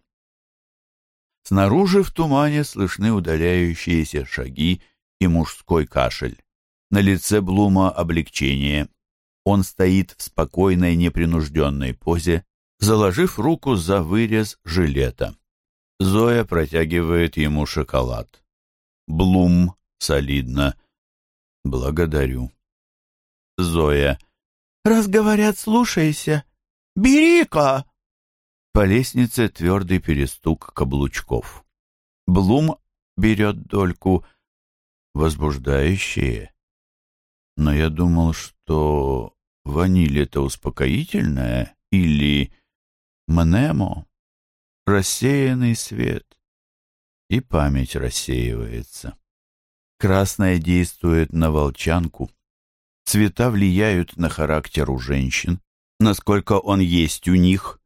Снаружи в тумане слышны удаляющиеся шаги и мужской кашель. На лице Блума облегчение. Он стоит в спокойной, непринужденной позе, заложив руку за вырез жилета. Зоя протягивает ему шоколад. Блум солидно. «Благодарю». Зоя. «Раз говорят, слушайся. Бери-ка!» По лестнице твердый перестук каблучков. Блум берет дольку. Возбуждающее. Но я думал, что ваниль — это успокоительное или мнемо, рассеянный свет, и память рассеивается. Красное действует на волчанку. Цвета влияют на характер у женщин, насколько он есть у них.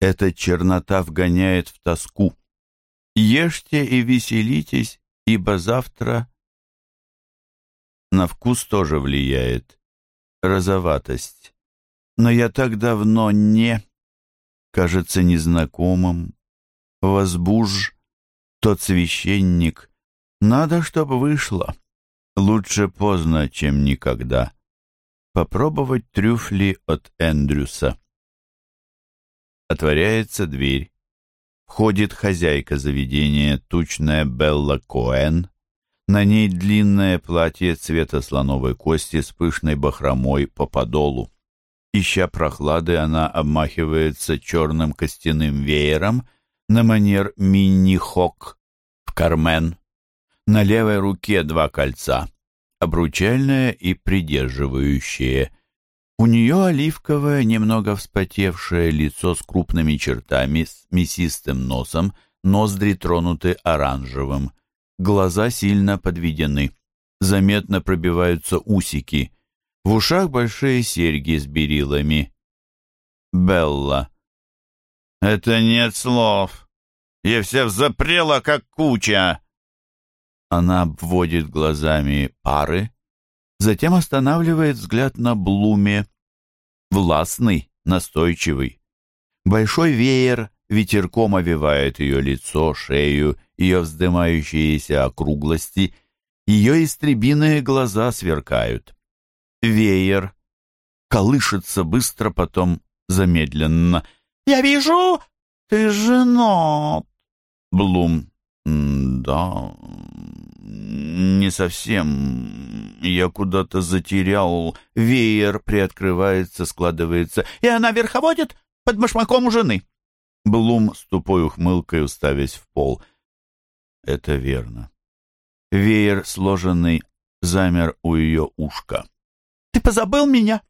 Эта чернота вгоняет в тоску. Ешьте и веселитесь, ибо завтра на вкус тоже влияет. Розоватость. Но я так давно не... Кажется незнакомым. Возбуж, тот священник. Надо, чтобы вышло. Лучше поздно, чем никогда. Попробовать трюфли от Эндрюса. Отворяется дверь. Входит хозяйка заведения, тучная Белла Коэн, на ней длинное платье цвета слоновой кости с пышной бахромой по подолу. Ища прохлады, она обмахивается черным костяным веером, на манер мини-хок в Кармен. На левой руке два кольца, обручальное и придерживающее. У нее оливковое, немного вспотевшее лицо с крупными чертами, с мясистым носом, ноздри тронуты оранжевым. Глаза сильно подведены. Заметно пробиваются усики. В ушах большие серьги с берилами. Белла. «Это нет слов. Я вся взапрела, как куча!» Она обводит глазами пары, затем останавливает взгляд на Блуме. Властный, настойчивый. Большой веер ветерком овивает ее лицо, шею, ее вздымающиеся округлости, ее истребиные глаза сверкают. Веер колышется быстро, потом замедленно. «Я вижу, ты женат!» Блум. «Да, не совсем. Я куда-то затерял. Веер приоткрывается, складывается. И она верховодит под башмаком у жены!» Блум с тупой ухмылкой уставясь в пол. «Это верно». Веер, сложенный, замер у ее ушка. «Ты позабыл меня?»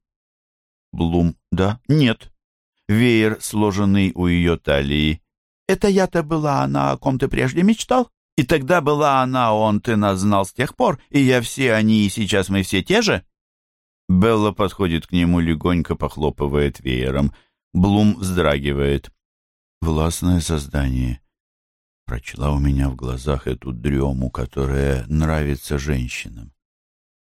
Блум. «Да, нет». Веер, сложенный у ее талии. «Это я-то была она, о ком ты прежде мечтал? И тогда была она, он ты нас знал с тех пор, и я все они, и сейчас мы все те же?» Белла подходит к нему, легонько похлопывает веером. Блум вздрагивает. «Властное создание» прочла у меня в глазах эту дрему, которая нравится женщинам.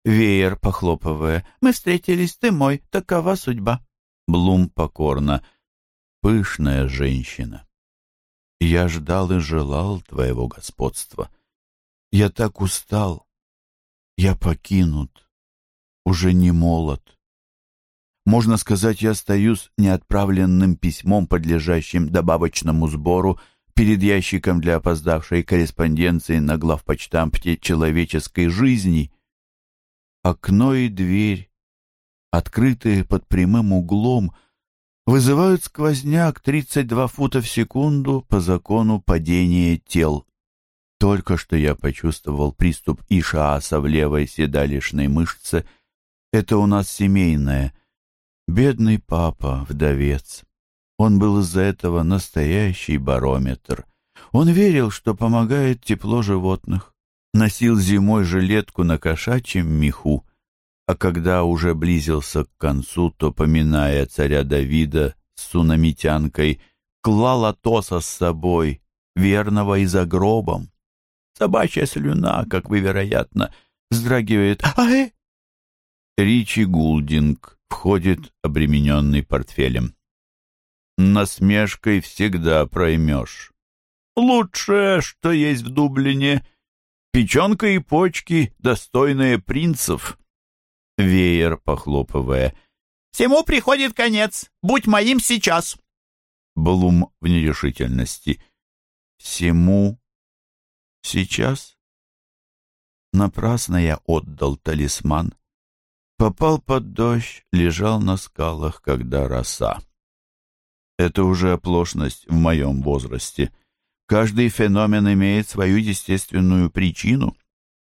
Веер, похлопывая, «Мы встретились, ты мой, такова судьба». Блум покорно, «Пышная женщина, я ждал и желал твоего господства. Я так устал, я покинут, уже не молод. Можно сказать, я остаюсь неотправленным письмом, подлежащим добавочному сбору, перед ящиком для опоздавшей корреспонденции на главпочтампте человеческой жизни. Окно и дверь, открытые под прямым углом, вызывают сквозняк 32 фута в секунду по закону падения тел. Только что я почувствовал приступ ишааса в левой седалищной мышце. Это у нас семейное. Бедный папа, вдовец. Он был из-за этого настоящий барометр. Он верил, что помогает тепло животных. Носил зимой жилетку на кошачьем меху, а когда уже близился к концу, то, поминая царя Давида с сунамитянкой, клал Атоса с собой, верного и за гробом. Собачья слюна, как вы, вероятно, вздрагивает. «Ай!» Ричи Гулдинг входит, обремененный портфелем насмешкой всегда проймешь. Лучшее, что есть в Дублине, печенка и почки, достойные принцев. Веер, похлопывая. «Всему приходит конец. Будь моим сейчас!» Блум в нерешительности. «Всему сейчас?» Напрасно я отдал талисман. Попал под дождь, лежал на скалах, когда роса. Это уже оплошность в моем возрасте. Каждый феномен имеет свою естественную причину.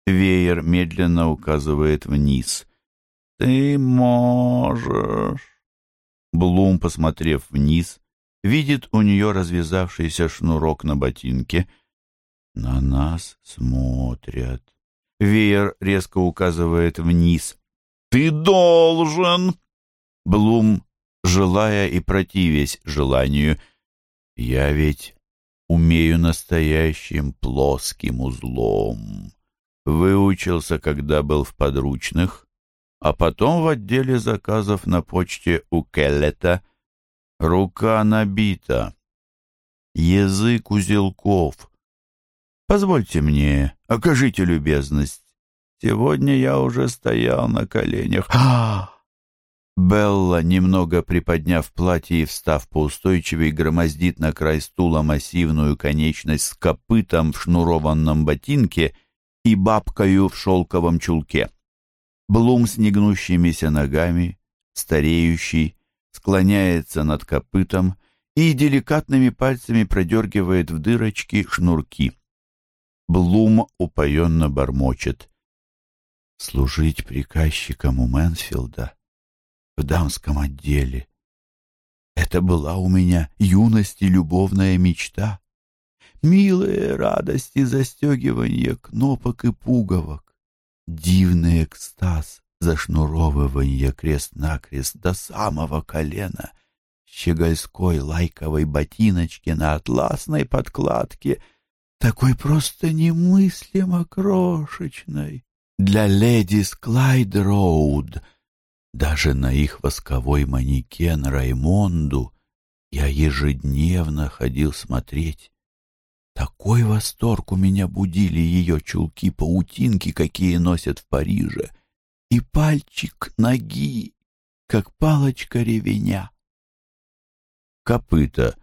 Веер медленно указывает вниз. «Ты можешь...» Блум, посмотрев вниз, видит у нее развязавшийся шнурок на ботинке. «На нас смотрят». Веер резко указывает вниз. «Ты должен!» Блум желая и противясь желанию. Я ведь умею настоящим плоским узлом. Выучился, когда был в подручных, а потом в отделе заказов на почте у Келлета. Рука набита. Язык узелков. Позвольте мне, окажите любезность. Сегодня я уже стоял на коленях. Ах! Белла, немного приподняв платье и встав поустойчивее, громоздит на край стула массивную конечность с копытом в шнурованном ботинке и бабкою в шелковом чулке. Блум с негнущимися ногами, стареющий, склоняется над копытом и деликатными пальцами продергивает в дырочки шнурки. Блум упоенно бормочет. Служить приказчиком у Мэнсфилда в дамском отделе. Это была у меня юность и любовная мечта. Милые радости застегивания кнопок и пуговок. Дивный экстаз зашнуровывания крест-накрест до самого колена — щегольской лайковой ботиночке на атласной подкладке, такой просто немыслимо крошечной, для леди Склайд Роуд. Даже на их восковой манекен Раймонду я ежедневно ходил смотреть. Такой восторг у меня будили ее чулки-паутинки, какие носят в Париже, и пальчик ноги, как палочка ревеня копыта.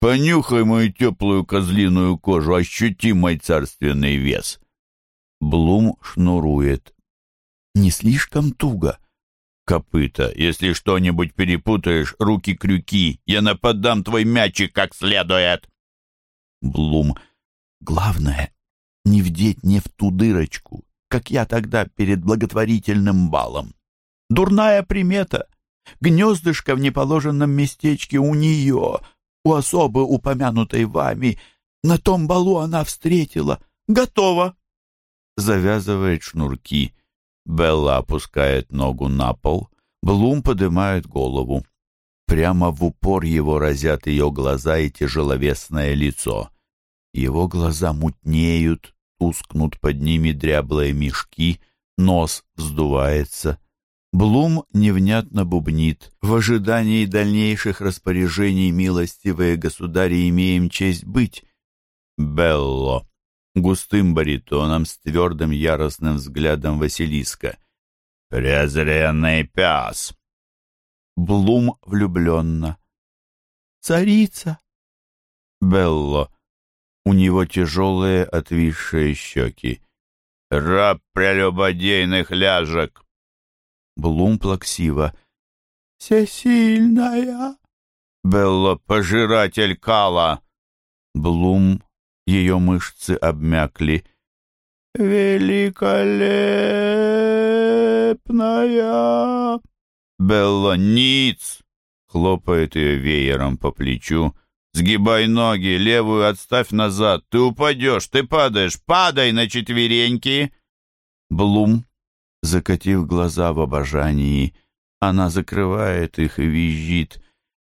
Понюхай мою теплую козлиную кожу, ощути мой царственный вес. Блум шнурует. Не слишком туго. Копыта, если что-нибудь перепутаешь, руки-крюки, я нападам твой мячик как следует. Блум. Главное, не вдеть не в ту дырочку, как я тогда перед благотворительным балом. Дурная примета. Гнездышко в неположенном местечке у нее, у особы, упомянутой вами. На том балу она встретила. Готово!» Завязывает шнурки. Белла опускает ногу на пол. Блум поднимает голову. Прямо в упор его разят ее глаза и тяжеловесное лицо. Его глаза мутнеют, тускнут под ними дряблые мешки, нос вздувается. Блум невнятно бубнит. В ожидании дальнейших распоряжений милостивые государи имеем честь быть. Белло. Густым баритоном с твердым яростным взглядом Василиска. «Презренный пес!» Блум влюбленно. «Царица!» Белло. У него тяжелые отвисшие щеки. «Раб прелюбодейных ляжек!» Блум плаксиво. «Всесильная!» Белло — пожиратель кала. Блум, ее мышцы обмякли. «Великолепная!» Белло ниц! Хлопает ее веером по плечу. «Сгибай ноги, левую отставь назад. Ты упадешь, ты падаешь. Падай на четвереньки!» Блум Закатив глаза в обожании, она закрывает их и визжит.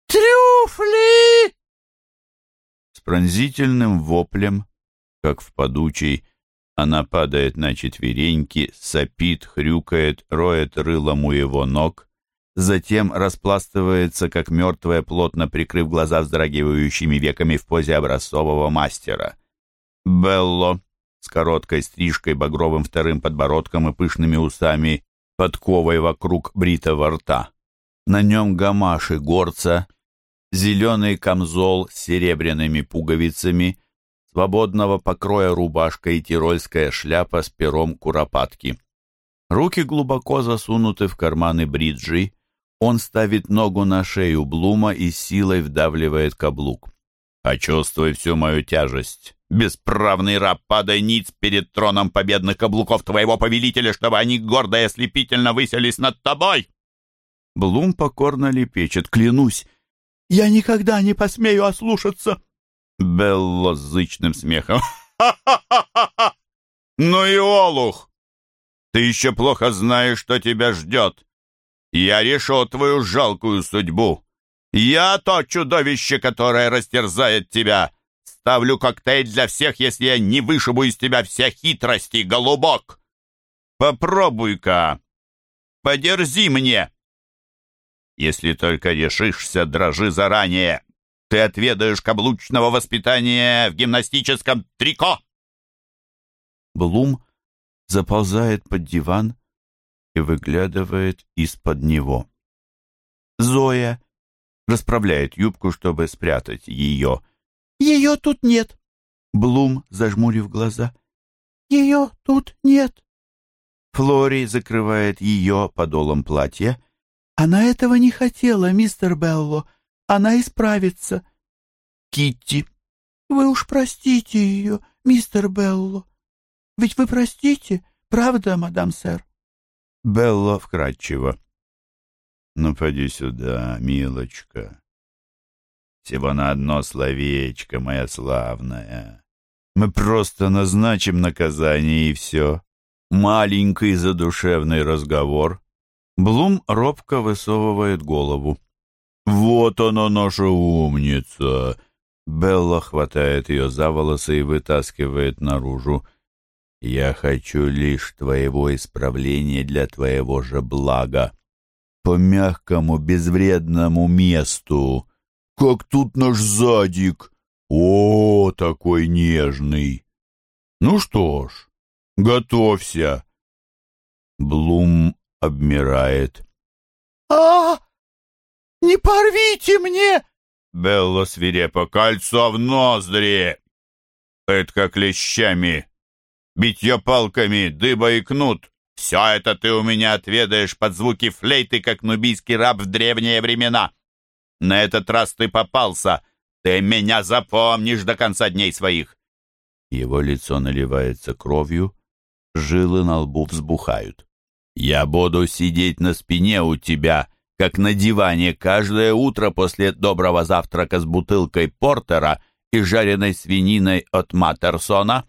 «Трюфли!» С пронзительным воплем, как в подучей, она падает на четвереньки, сопит, хрюкает, роет рылом у его ног, затем распластывается, как мертвая, плотно прикрыв глаза вздрагивающими веками в позе образцового мастера. Белло с короткой стрижкой, багровым вторым подбородком и пышными усами, подковой вокруг бритого рта. На нем гамаши горца, зеленый камзол с серебряными пуговицами, свободного покроя рубашка и тирольская шляпа с пером куропатки. Руки глубоко засунуты в карманы бриджи, он ставит ногу на шею Блума и силой вдавливает каблук. «Почувствуй всю мою тяжесть. Бесправный раб, падай ниц перед троном победных каблуков твоего повелителя, чтобы они гордо и ослепительно выселись над тобой!» Блум покорно лепечет, клянусь. «Я никогда не посмею ослушаться!» Белло зычным смехом. «Ха-ха-ха-ха! Ну и олух! Ты еще плохо знаешь, что тебя ждет. Я решу твою жалкую судьбу. Я то чудовище, которое растерзает тебя!» Ставлю коктейль для всех, если я не вышибу из тебя все хитрости, голубок. Попробуй-ка. Подерзи мне. Если только решишься, дрожи заранее. Ты отведаешь каблучного воспитания в гимнастическом трико. Блум заползает под диван и выглядывает из-под него. Зоя расправляет юбку, чтобы спрятать ее. Ее тут нет. Блум, зажмурив глаза. Ее тут нет. Флори закрывает ее подолом платья. Она этого не хотела, мистер Белло. Она исправится. Китти. «Вы уж простите ее, мистер Белло. Ведь вы простите, правда, мадам сэр?» Белло вкратчиво. «Ну, поди сюда, милочка. Всего на одно словечко, моя славная. Мы просто назначим наказание, и все. Маленький задушевный разговор. Блум робко высовывает голову. «Вот она, наша умница!» Белла хватает ее за волосы и вытаскивает наружу. «Я хочу лишь твоего исправления для твоего же блага. По мягкому, безвредному месту. Как тут наш задик! О, такой нежный! Ну что ж, готовься!» Блум обмирает. «А, не порвите мне!» Белла свирепо. «Кольцо в ноздри! Пытка клещами, битье палками, дыба и кнут. Все это ты у меня отведаешь под звуки флейты, как нубийский раб в древние времена. На этот раз ты попался. Ты меня запомнишь до конца дней своих». Его лицо наливается кровью, жилы на лбу взбухают. «Я буду сидеть на спине у тебя, как на диване каждое утро после доброго завтрака с бутылкой портера и жареной свининой от Матерсона.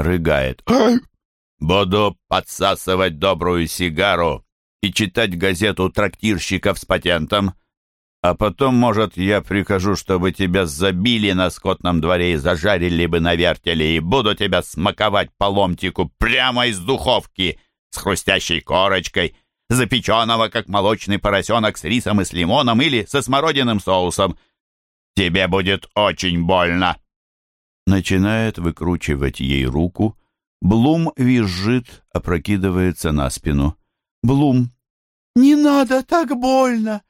Рыгает. Буду подсасывать добрую сигару и читать газету трактирщиков с патентом. А потом, может, я прикажу, чтобы тебя забили на скотном дворе и зажарили бы на вертеле, и буду тебя смаковать по ломтику прямо из духовки с хрустящей корочкой — запеченного, как молочный поросенок с рисом и с лимоном или со смородиным соусом. Тебе будет очень больно!» Начинает выкручивать ей руку. Блум визжит, опрокидывается на спину. Блум. «Не надо так больно!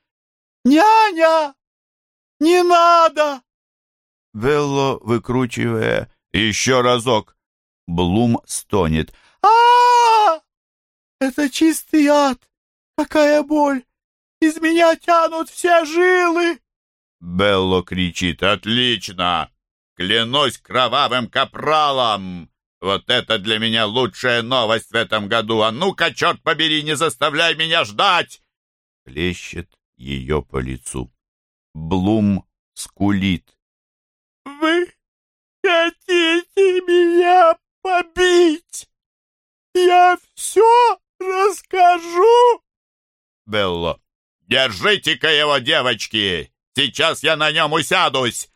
Няня! Не надо!» Велло, выкручивая, еще разок. Блум стонет. а, -а, -а! Это чистый ад! Какая боль! Из меня тянут все жилы!» Белло кричит. «Отлично! Клянусь кровавым капралом! Вот это для меня лучшая новость в этом году! А ну-ка, черт побери, не заставляй меня ждать!» Плещет ее по лицу. Блум скулит. «Вы хотите меня побить? Я все расскажу!» Белло. «Держите-ка его, девочки! Сейчас я на нем усядусь!»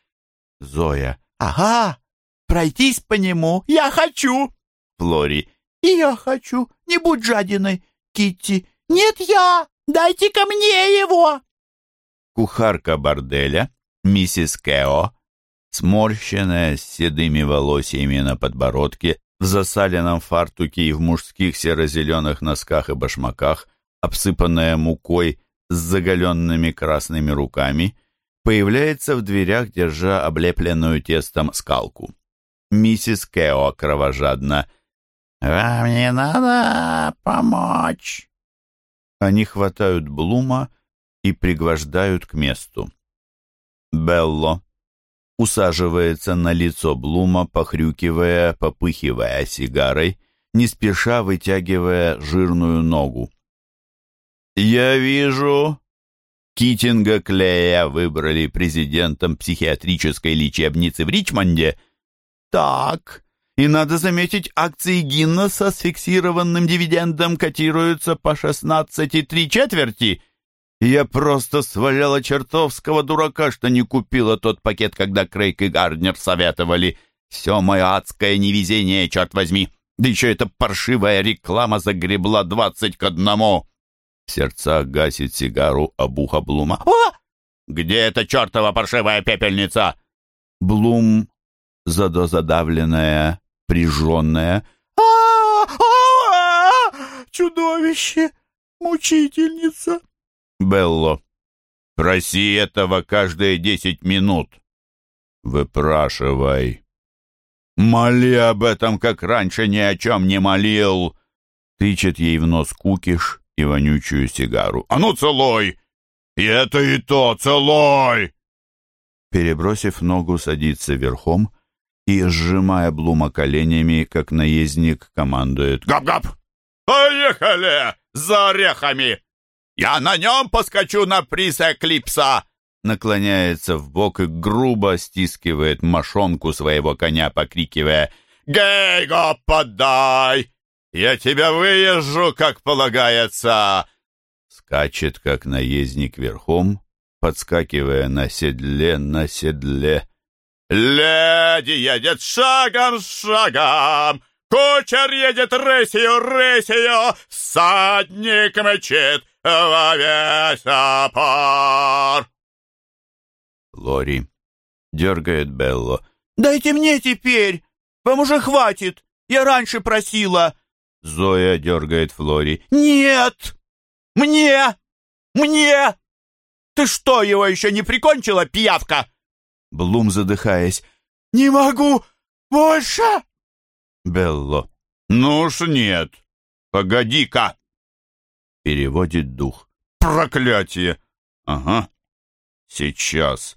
Зоя. «Ага! Пройтись по нему! Я хочу!» Флори. «И я хочу! Не будь жадиной!» Китти. «Нет, я! Дайте-ка мне его!» Кухарка борделя, миссис Кео, сморщенная, с седыми волосьями на подбородке, в засаленном фартуке и в мужских серо-зеленых носках и башмаках, обсыпанная мукой с заголенными красными руками, появляется в дверях, держа облепленную тестом скалку. Миссис Кео кровожадно. «Вам не надо помочь!» Они хватают Блума и пригвождают к месту. Белло усаживается на лицо Блума, похрюкивая, попыхивая сигарой, не спеша вытягивая жирную ногу. «Я вижу, Китинга Клея выбрали президентом психиатрической лечебницы в Ричмонде. Так, и надо заметить, акции Гиннесса с фиксированным дивидендом котируются по 16,3 четверти. Я просто сваляла чертовского дурака, что не купила тот пакет, когда Крейг и Гарднер советовали. Все мое адское невезение, черт возьми. Да еще эта паршивая реклама загребла двадцать к одному. В сердцах гасит сигару об ухо Блума. «О! Где эта чертова паршивая пепельница?» Блум, задозадавленная, прижженная. а а Чудовище! Мучительница!» Белло. «Проси этого каждые десять минут. Выпрашивай. Моли об этом, как раньше ни о чем не молил!» Тычет ей в нос кукиш и вонючую сигару. «А ну, целуй! И это и то, целуй!» перебросив ногу, садится верхом и, сжимая Блума коленями, как наездник, командует «Гоп-гоп! Поехали! За орехами! Я на нем поскочу на приз Эклипса!» Наклоняется в бок и грубо стискивает мошонку своего коня, покрикивая «Гейго, подай! Я тебя выезжу, как полагается!» Скачет, как наездник верхом, подскакивая на седле, на седле. «Леди едет шагом, шагом! Кучер едет рысью, рысью! Садник мчит во весь опор!» Лори дергает Белло. «Дайте мне теперь! Вам уже хватит! Я раньше просила!» Зоя дергает Флори. «Нет! Мне! Мне! Ты что, его еще не прикончила, пиявка?» Блум, задыхаясь. «Не могу больше!» Белло. «Ну уж нет! Погоди-ка!» Переводит дух. «Проклятие! Ага, сейчас!»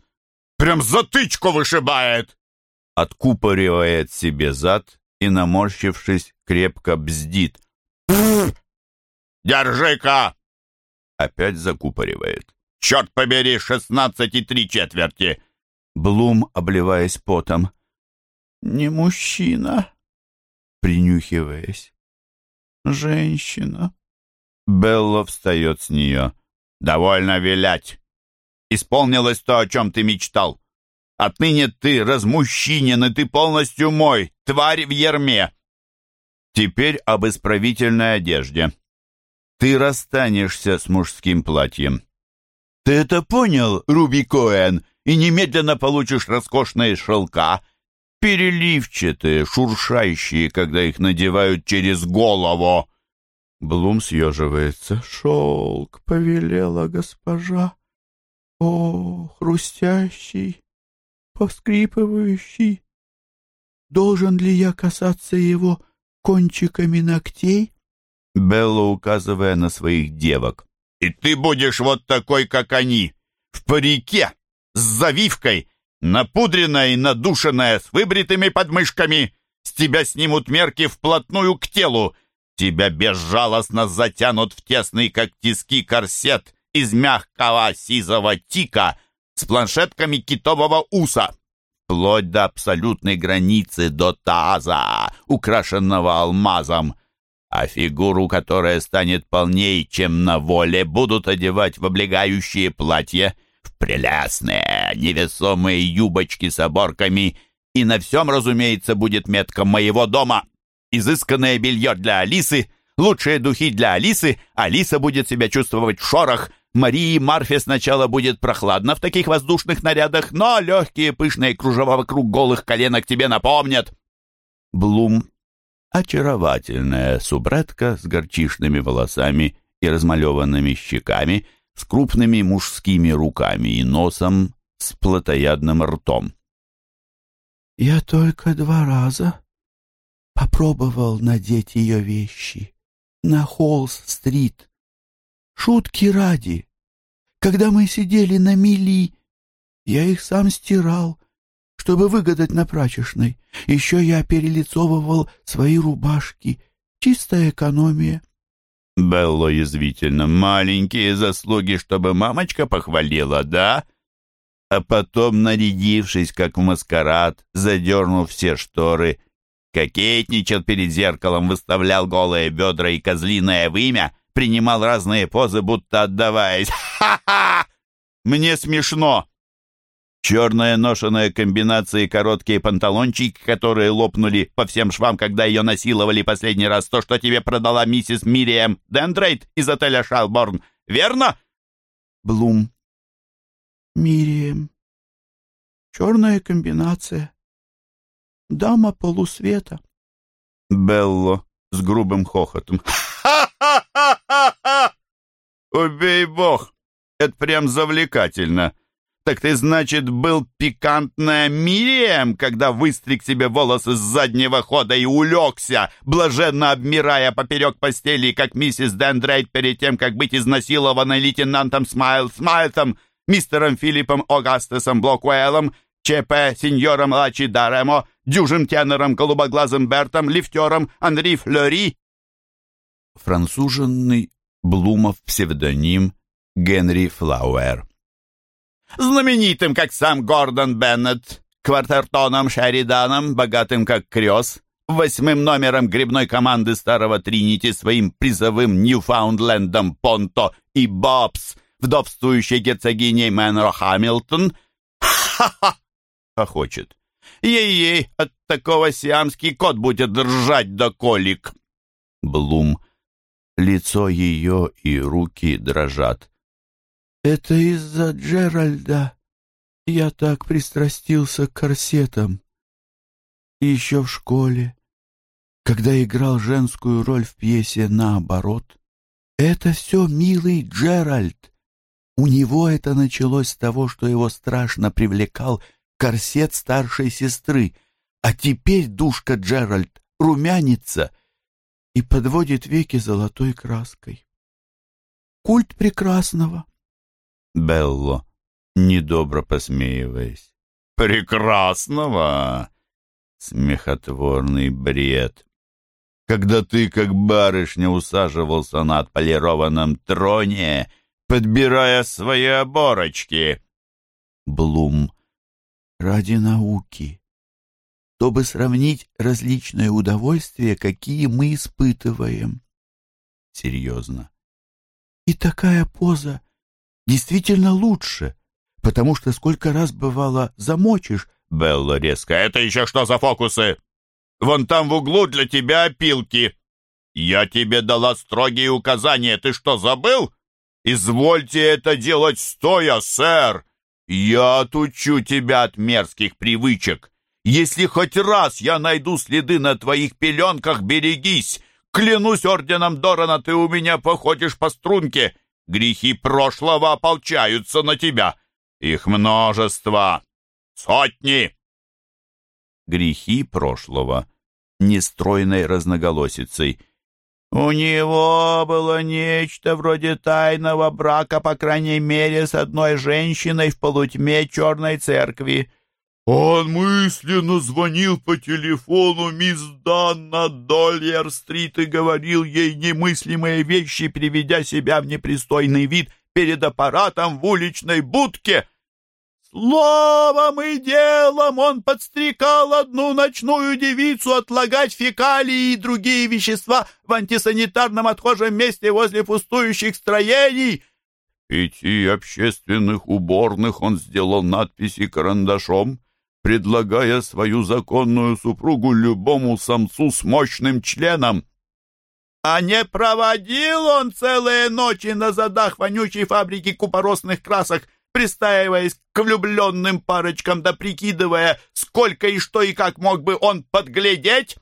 Прям затычку вышибает!» Откупоривает себе зад и, наморщившись, крепко бздит. «Держи-ка!» Опять закупоривает. «Черт побери, шестнадцать и три четверти!» Блум, обливаясь потом. «Не мужчина», принюхиваясь. «Женщина». Белла встает с нее. «Довольно вилять! Исполнилось то, о чем ты мечтал. Отныне ты размужчинен, и ты полностью мой, тварь в ерме. Теперь об исправительной одежде. Ты расстанешься с мужским платьем. Ты это понял, Руби Коэн, и немедленно получишь роскошные шелка, переливчатые, шуршающие, когда их надевают через голову. Блум съеживается. «Шелк повелела госпожа. О, хрустящий, поскрипывающий. Должен ли я касаться его кончиками ногтей?» Белла, указывая на своих девок. «И ты будешь вот такой, как они, в парике, с завивкой, напудренная и надушенная, с выбритыми подмышками. С тебя снимут мерки вплотную к телу. Тебя безжалостно затянут в тесный, как тиски, корсет из мягкого сизого тика с планшетками китового уса, вплоть до абсолютной границы, до таза, украшенного алмазом. А фигуру, которая станет полней, чем на воле, будут одевать в облегающие платья, в прелестные невесомые юбочки с оборками, и на всем, разумеется, будет метка моего дома. Изысканное белье для Алисы, лучшие духи для Алисы, Алиса будет себя чувствовать в шорох, Марии Марфе сначала будет прохладно в таких воздушных нарядах, но легкие пышные кружева вокруг голых коленок тебе напомнят. Блум — очаровательная субретка с горчишными волосами и размалеванными щеками, с крупными мужскими руками и носом, с плотоядным ртом. «Я только два раза попробовал надеть ее вещи на Холлс-стрит. Шутки ради. Когда мы сидели на мели, я их сам стирал, чтобы выгадать на прачечной. Еще я перелицовывал свои рубашки. Чистая экономия. Белло язвительно. Маленькие заслуги, чтобы мамочка похвалила, да? А потом, нарядившись, как в маскарад, задернув все шторы, кокетничал перед зеркалом, выставлял голые бедра и козлиное вымя, принимал разные позы, будто отдаваясь. Ха-ха! Мне смешно. Черная ношеная комбинация и короткие панталончики, которые лопнули по всем швам, когда ее насиловали последний раз, то, что тебе продала миссис Мириэм Дендрейт из отеля Шалборн. Верно? Блум. Мириэм. Черная комбинация. Дама полусвета. Белло с грубым хохотом. Убей бог! Это прям завлекательно. Так ты, значит, был пикантная Мирием, когда выстриг себе волосы с заднего хода и улегся, блаженно обмирая поперек постели, как миссис Дендрейд перед тем, как быть изнасилованной лейтенантом Смайл Смайлтом? мистером Филиппом Огастесом Блокуэллом, ЧП сеньором Лачи Даремо, дюжим тенором голубоглазым Бертом, лифтером Анри Флори. Француженный Блумов псевдоним Генри Флауэр. Знаменитым, как сам Гордон Беннет, квартертоном Шериданом, богатым как Крёс, восьмым номером грибной команды старого Тринити своим призовым Ньюфаундлендом Понто и Бобс, вдовствующей герцогиней Мэнро Хамилтон. Ха-ха! Хохочет. Ей-ей, от такого сиамский кот будет ржать до колик. Блум. Лицо ее и руки дрожат. «Это из-за Джеральда. Я так пристрастился к корсетам. еще в школе, когда играл женскую роль в пьесе «Наоборот». Это все милый Джеральд. У него это началось с того, что его страшно привлекал корсет старшей сестры, а теперь душка Джеральд румянится и подводит веки золотой краской. Культ прекрасного. Белло, недобро посмеиваясь. «Прекрасного!» Смехотворный бред. Когда ты, как барышня, усаживался на отполированном троне, подбирая свои оборочки. Блум. Ради науки. Чтобы сравнить различные удовольствия, какие мы испытываем. Серьезно. И такая поза действительно лучше, потому что сколько раз бывало замочишь. Белла резко. Это еще что за фокусы? Вон там в углу для тебя опилки. Я тебе дала строгие указания. Ты что, забыл? Извольте это делать стоя, сэр. Я отучу тебя от мерзких привычек. Если хоть раз я найду следы на твоих пеленках, берегись. Клянусь орденом Дорана, ты у меня походишь по струнке. Грехи прошлого ополчаются на тебя. Их множество. Сотни. Грехи прошлого. Нестройной разноголосицей. У него было нечто вроде тайного брака, по крайней мере, с одной женщиной в полутьме черной церкви. Он мысленно звонил по телефону мисс Данна Дольер-стрит и говорил ей немыслимые вещи, приведя себя в непристойный вид перед аппаратом в уличной будке. Словом и делом он подстрекал одну ночную девицу отлагать фекалии и другие вещества в антисанитарном отхожем месте возле пустующих строений. Пяти общественных уборных он сделал надписи карандашом, предлагая свою законную супругу любому самцу с мощным членом. А не проводил он целые ночи на задах вонючей фабрики купоросных красок, пристаиваясь к влюбленным парочкам да прикидывая, сколько и что и как мог бы он подглядеть?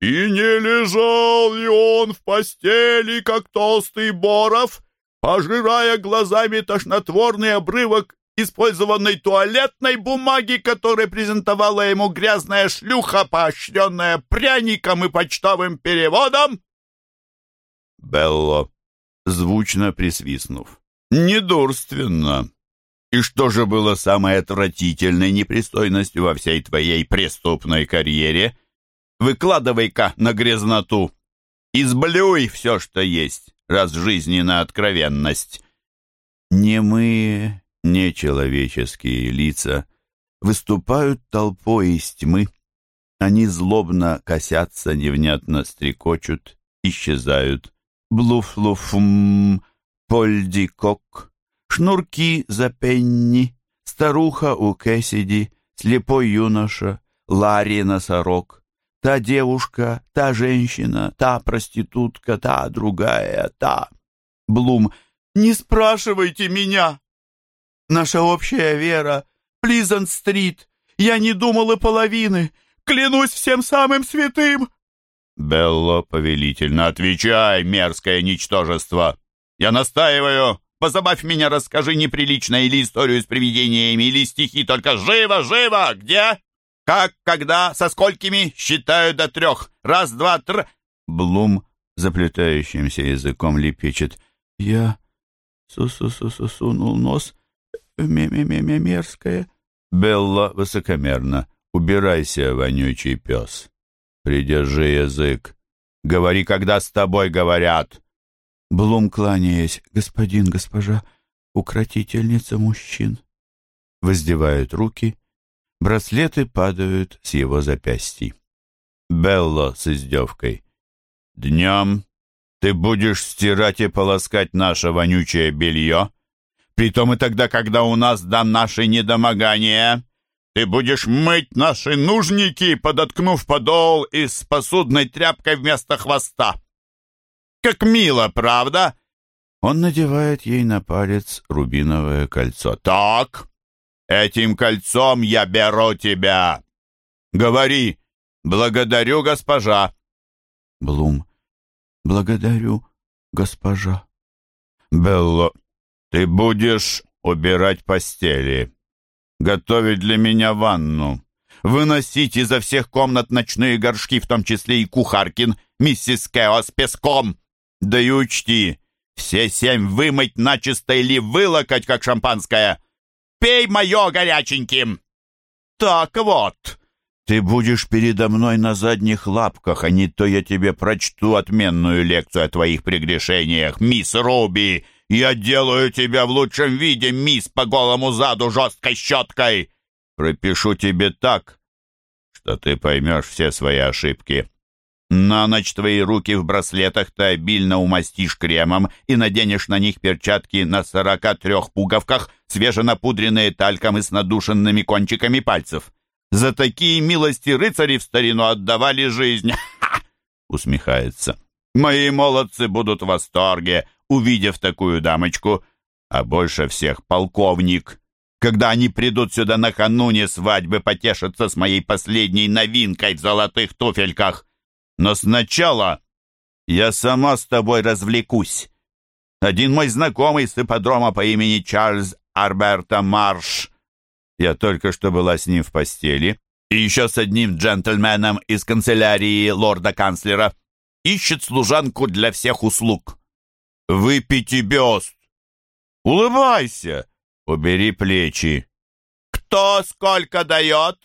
И не лежал ли он в постели, как толстый Боров, пожирая глазами тошнотворный обрывок использованной туалетной бумаги, которой презентовала ему грязная шлюха, поощренная пряником и почтовым переводом? Белло, звучно присвистнув. Недурственно. И что же было самой отвратительной непристойностью во всей твоей преступной карьере? Выкладывай-ка на грязноту. Изблюй все, что есть, раз жизни на откровенность. Не мы нечеловеческие лица выступают толпой из тьмы. Они злобно косятся, невнятно стрекочут, исчезают. Блуфлуфм, польдикок, шнурки за пенни, старуха у Кэссиди, слепой юноша, Ларри носорог, та девушка, та женщина, та проститутка, та другая, та... Блум, не спрашивайте меня! Наша общая вера. Плизант-стрит. Я не думал и половины. Клянусь всем самым святым!» «Белло, повелительно, отвечай, мерзкое ничтожество! Я настаиваю! Позабавь меня, расскажи неприлично или историю с привидениями, или стихи, только живо, живо! Где? Как, когда, со сколькими? Считаю до трех. Раз, два, три...» Блум заплетающимся языком лепечет. «Я су-су-су-су сунул нос мерзкое. Белла высокомерно. Убирайся, вонючий пес. Придержи язык. Говори, когда с тобой говорят. Блум, кланяясь, господин, госпожа, укротительница мужчин. Воздевают руки. Браслеты падают с его запястий. Белло с издевкой. «Днем ты будешь стирать и полоскать наше вонючее белье, притом и тогда, когда у нас дам наши недомогания. Ты будешь мыть наши нужники, подоткнув подол и с посудной тряпкой вместо хвоста. Как мило, правда?» Он надевает ей на палец рубиновое кольцо. «Так, этим кольцом я беру тебя. Говори, благодарю, госпожа». Блум. «Благодарю, госпожа». «Белло, ты будешь убирать постели, готовить для меня ванну, выносить изо всех комнат ночные горшки, в том числе и кухаркин, миссис Кео с песком. Да и учти, все семь вымыть начисто или вылокать, как шампанское. Пей мое горяченьким. Так вот, ты будешь передо мной на задних лапках, а не то я тебе прочту отменную лекцию о твоих прегрешениях, мисс Руби. Я делаю тебя в лучшем виде, мисс, по голому заду жесткой щеткой. Пропишу тебе так, что ты поймешь все свои ошибки. На ночь твои руки в браслетах ты обильно умастишь кремом и наденешь на них перчатки на сорока трех пуговках, свеженапудренные тальком и с надушенными кончиками пальцев. За такие милости рыцари в старину отдавали жизнь. Ха! Усмехается. Мои молодцы будут в восторге, увидев такую дамочку. А больше всех полковник. Когда они придут сюда накануне свадьбы потешиться с моей последней новинкой в золотых туфельках. Но сначала я сама с тобой развлекусь. Один мой знакомый с ипподрома по имени Чарльз Арберта Марш я только что была с ним в постели. И еще с одним джентльменом из канцелярии лорда-канцлера. Ищет служанку для всех услуг. Выпейте бёст. Улыбайся. Убери плечи. Кто сколько дает?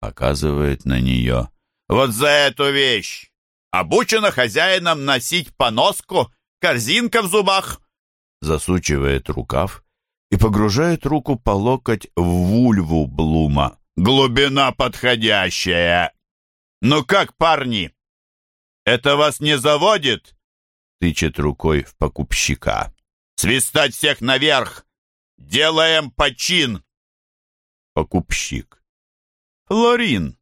Показывает на нее. Вот за эту вещь. Обучена хозяином носить поноску, корзинка в зубах. Засучивает рукав и погружает руку по локоть в вульву Блума. «Глубина подходящая! Ну как, парни, это вас не заводит?» Тычет рукой в покупщика. «Свистать всех наверх! Делаем почин!» Покупщик. «Лорин!»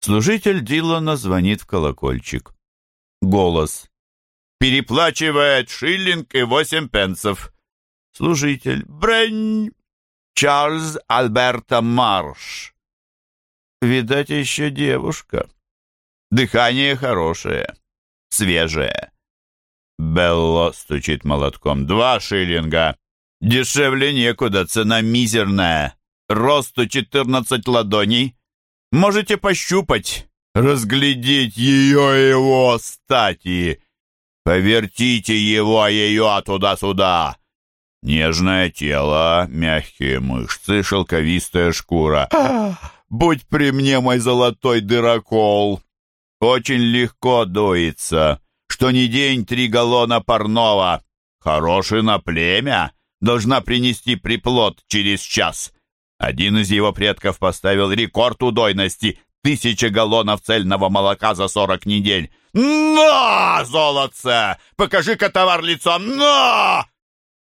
Служитель Дилана звонит в колокольчик. Голос. «Переплачивает шиллинг и восемь пенсов. Служитель. Брень! Чарльз Альберта Марш. Видать, еще девушка. Дыхание хорошее, свежее. Белло стучит молотком. Два шиллинга. Дешевле некуда, цена мизерная. Росту четырнадцать ладоней. Можете пощупать, разглядеть ее его стати. Повертите его, ее туда-сюда. Нежное тело, мягкие мышцы, шелковистая шкура. Будь при мне мой золотой дырокол. Очень легко доится. Что ни день три галлона парного. Хороший на племя. Должна принести приплод через час. Один из его предков поставил рекорд удойности. Тысяча галлонов цельного молока за сорок недель. «На, золотце! Покажи-ка товар лицом! На!»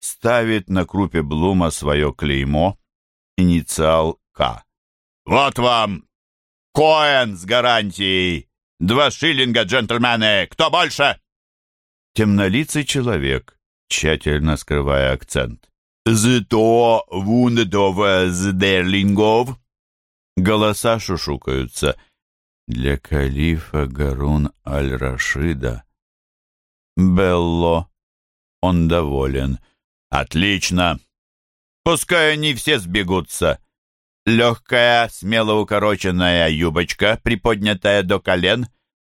ставит на крупе Блума свое клеймо, инициал К. «Вот вам! Коэн с гарантией! Два шиллинга, джентльмены! Кто больше?» Темнолицый человек, тщательно скрывая акцент. «Зато вундове сдерлингов!» Голоса шушукаются. Для калифа Гарун Аль-Рашида. Белло. Он доволен. Отлично. Пускай они все сбегутся. Легкая, смело укороченная юбочка, приподнятая до колен,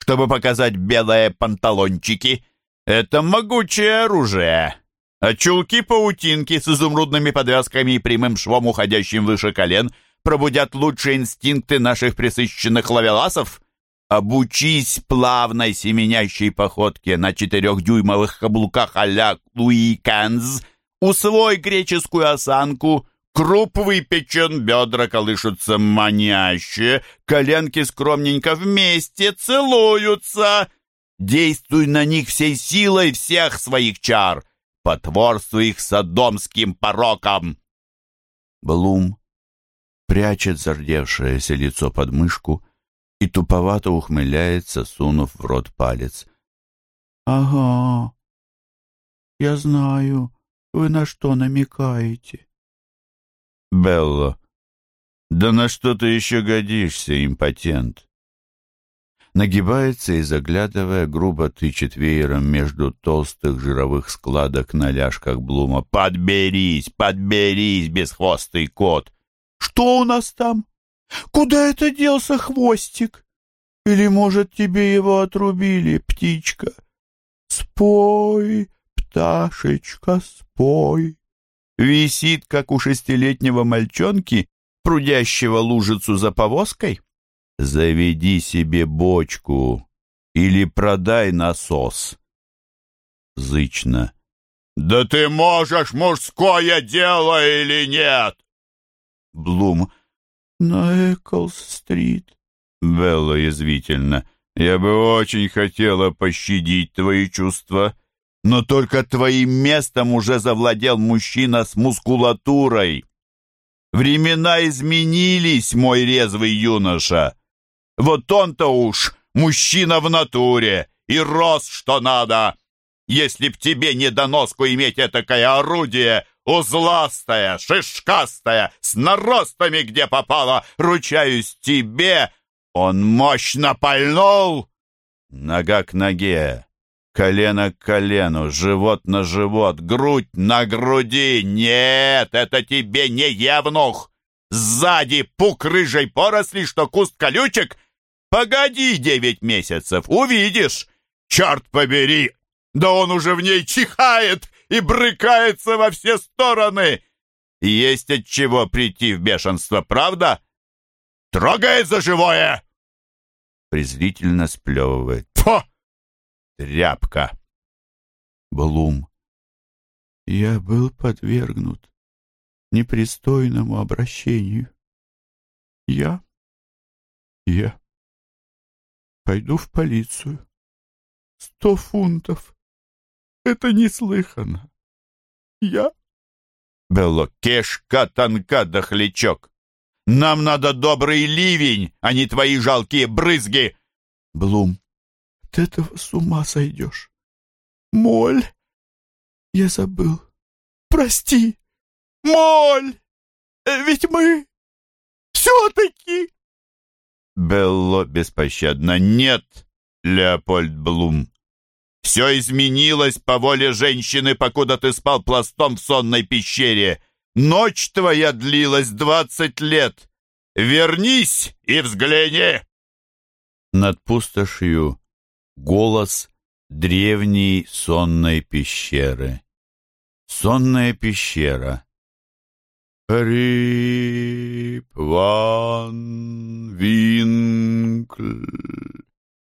чтобы показать белые панталончики. Это могучее оружие. А чулки-паутинки с изумрудными подвязками и прямым швом, уходящим выше колен, пробудят лучшие инстинкты наших присыщенных лавеласов? Обучись плавной семенящей походке на четырехдюймовых каблуках а-ля Луи Канз, усвой греческую осанку, круп выпечен, бедра колышутся маняще, коленки скромненько вместе целуются. Действуй на них всей силой всех своих чар, потворствуй их садомским порокам. Блум прячет зардевшееся лицо под мышку, и туповато ухмыляется, сунув в рот палец. «Ага, я знаю, вы на что намекаете?» «Белло, да на что ты еще годишься, импотент?» Нагибается и, заглядывая, грубо тычет веером между толстых жировых складок на ляжках Блума. «Подберись, подберись, бесхвостый кот!» «Что у нас там?» Куда это делся хвостик? Или, может, тебе его отрубили, птичка? Спой, пташечка, спой. Висит, как у шестилетнего мальчонки, прудящего лужицу за повозкой? Заведи себе бочку или продай насос. Зычно. Да ты можешь мужское дело или нет? Блум на Эклс-стрит. Белла язвительно. Я бы очень хотела пощадить твои чувства, но только твоим местом уже завладел мужчина с мускулатурой. Времена изменились, мой резвый юноша. Вот он-то уж мужчина в натуре и рос что надо. Если б тебе не доноску иметь этакое орудие, узластая, шишкастая, с наростами где попало, ручаюсь тебе, он мощно пальнул. Нога к ноге, колено к колену, живот на живот, грудь на груди. Нет, это тебе не евнух. Сзади пук рыжей поросли, что куст колючек. Погоди девять месяцев, увидишь. Черт побери, да он уже в ней чихает и брыкается во все стороны. Есть от чего прийти в бешенство, правда? Трогает за живое!» Презрительно сплевывает. «Фу! Тряпка!» Блум. «Я был подвергнут непристойному обращению. Я... я... пойду в полицию. Сто фунтов. Это неслыханно. Я... Белло, кешка тонка, дохлячок. Нам надо добрый ливень, а не твои жалкие брызги. Блум, от этого с ума сойдешь. Моль, я забыл. Прости, Моль, ведь мы все-таки... Белло беспощадно. Нет, Леопольд Блум. Все изменилось по воле женщины, покуда ты спал пластом в сонной пещере. Ночь твоя длилась двадцать лет. Вернись и взгляни!» Над пустошью голос древней сонной пещеры. Сонная пещера. Рип ван Винкль,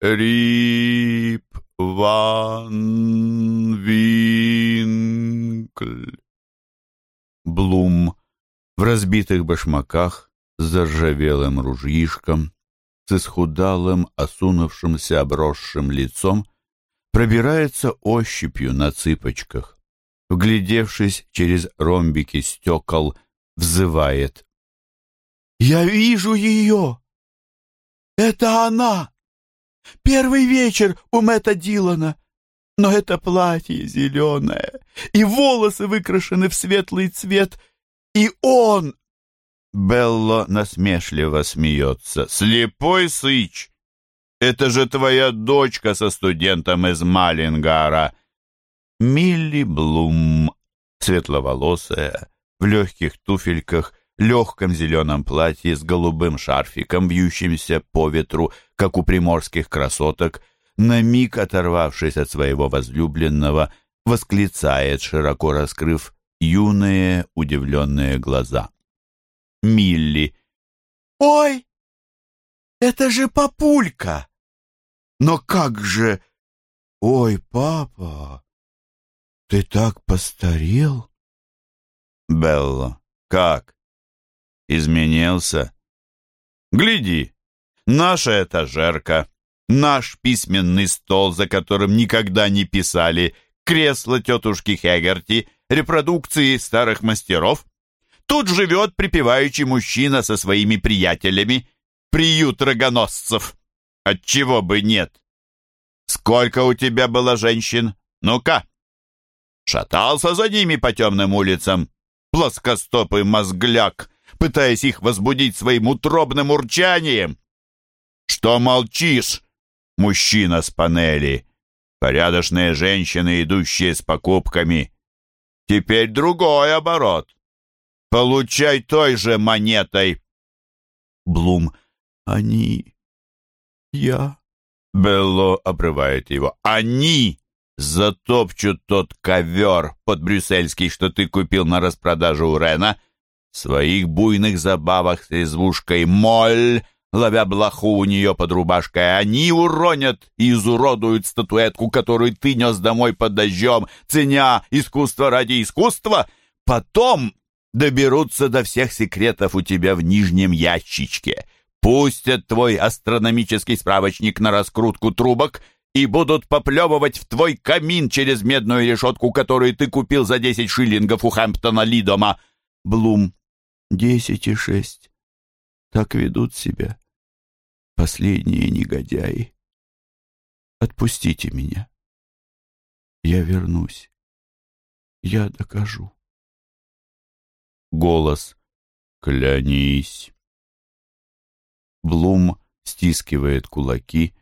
Рип Ван Винкль. Блум в разбитых башмаках с заржавелым ружьишком, с исхудалым, осунувшимся, обросшим лицом, пробирается ощупью на цыпочках. Вглядевшись через ромбики стекол, взывает. «Я вижу ее! Это она!» Первый вечер у Мэтта Дилана. Но это платье зеленое, и волосы выкрашены в светлый цвет, и он...» Белло насмешливо смеется. «Слепой сыч! Это же твоя дочка со студентом из Малингара!» Милли Блум, светловолосая, в легких туфельках, легком зеленом платье с голубым шарфиком, вьющимся по ветру, как у приморских красоток, на миг оторвавшись от своего возлюбленного, восклицает, широко раскрыв юные удивленные глаза. Милли. «Ой, это же папулька! Но как же... Ой, папа, ты так постарел!» Белло. «Как? Изменился? Гляди, наша этажерка, наш письменный стол, за которым никогда не писали, кресло тетушки Хегерти, репродукции старых мастеров. Тут живет припевающий мужчина со своими приятелями, приют рогоносцев. Отчего бы нет? Сколько у тебя было женщин? Ну-ка. Шатался за ними по темным улицам, плоскостопый мозгляк, пытаясь их возбудить своим утробным урчанием. Что молчишь, мужчина с панели? Порядочные женщины, идущие с покупками. Теперь другой оборот. Получай той же монетой. Блум. Они... Я... Белло обрывает его. Они затопчут тот ковер под брюссельский, что ты купил на распродажу у Рена. В своих буйных забавах с резвушкой «Моль» ловя блоху у нее под рубашкой, они уронят и изуродуют статуэтку, которую ты нес домой под дождем, ценя искусство ради искусства. Потом доберутся до всех секретов у тебя в нижнем ящичке, пустят твой астрономический справочник на раскрутку трубок и будут поплевывать в твой камин через медную решетку, которую ты купил за десять шиллингов у Хэмптона Лидома. Блум. Десять и шесть. Так ведут себя последние негодяи. Отпустите меня. Я вернусь. Я докажу. Голос. Клянись. Блум стискивает кулаки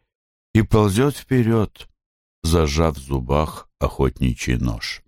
и ползет вперед, зажав в зубах охотничий нож.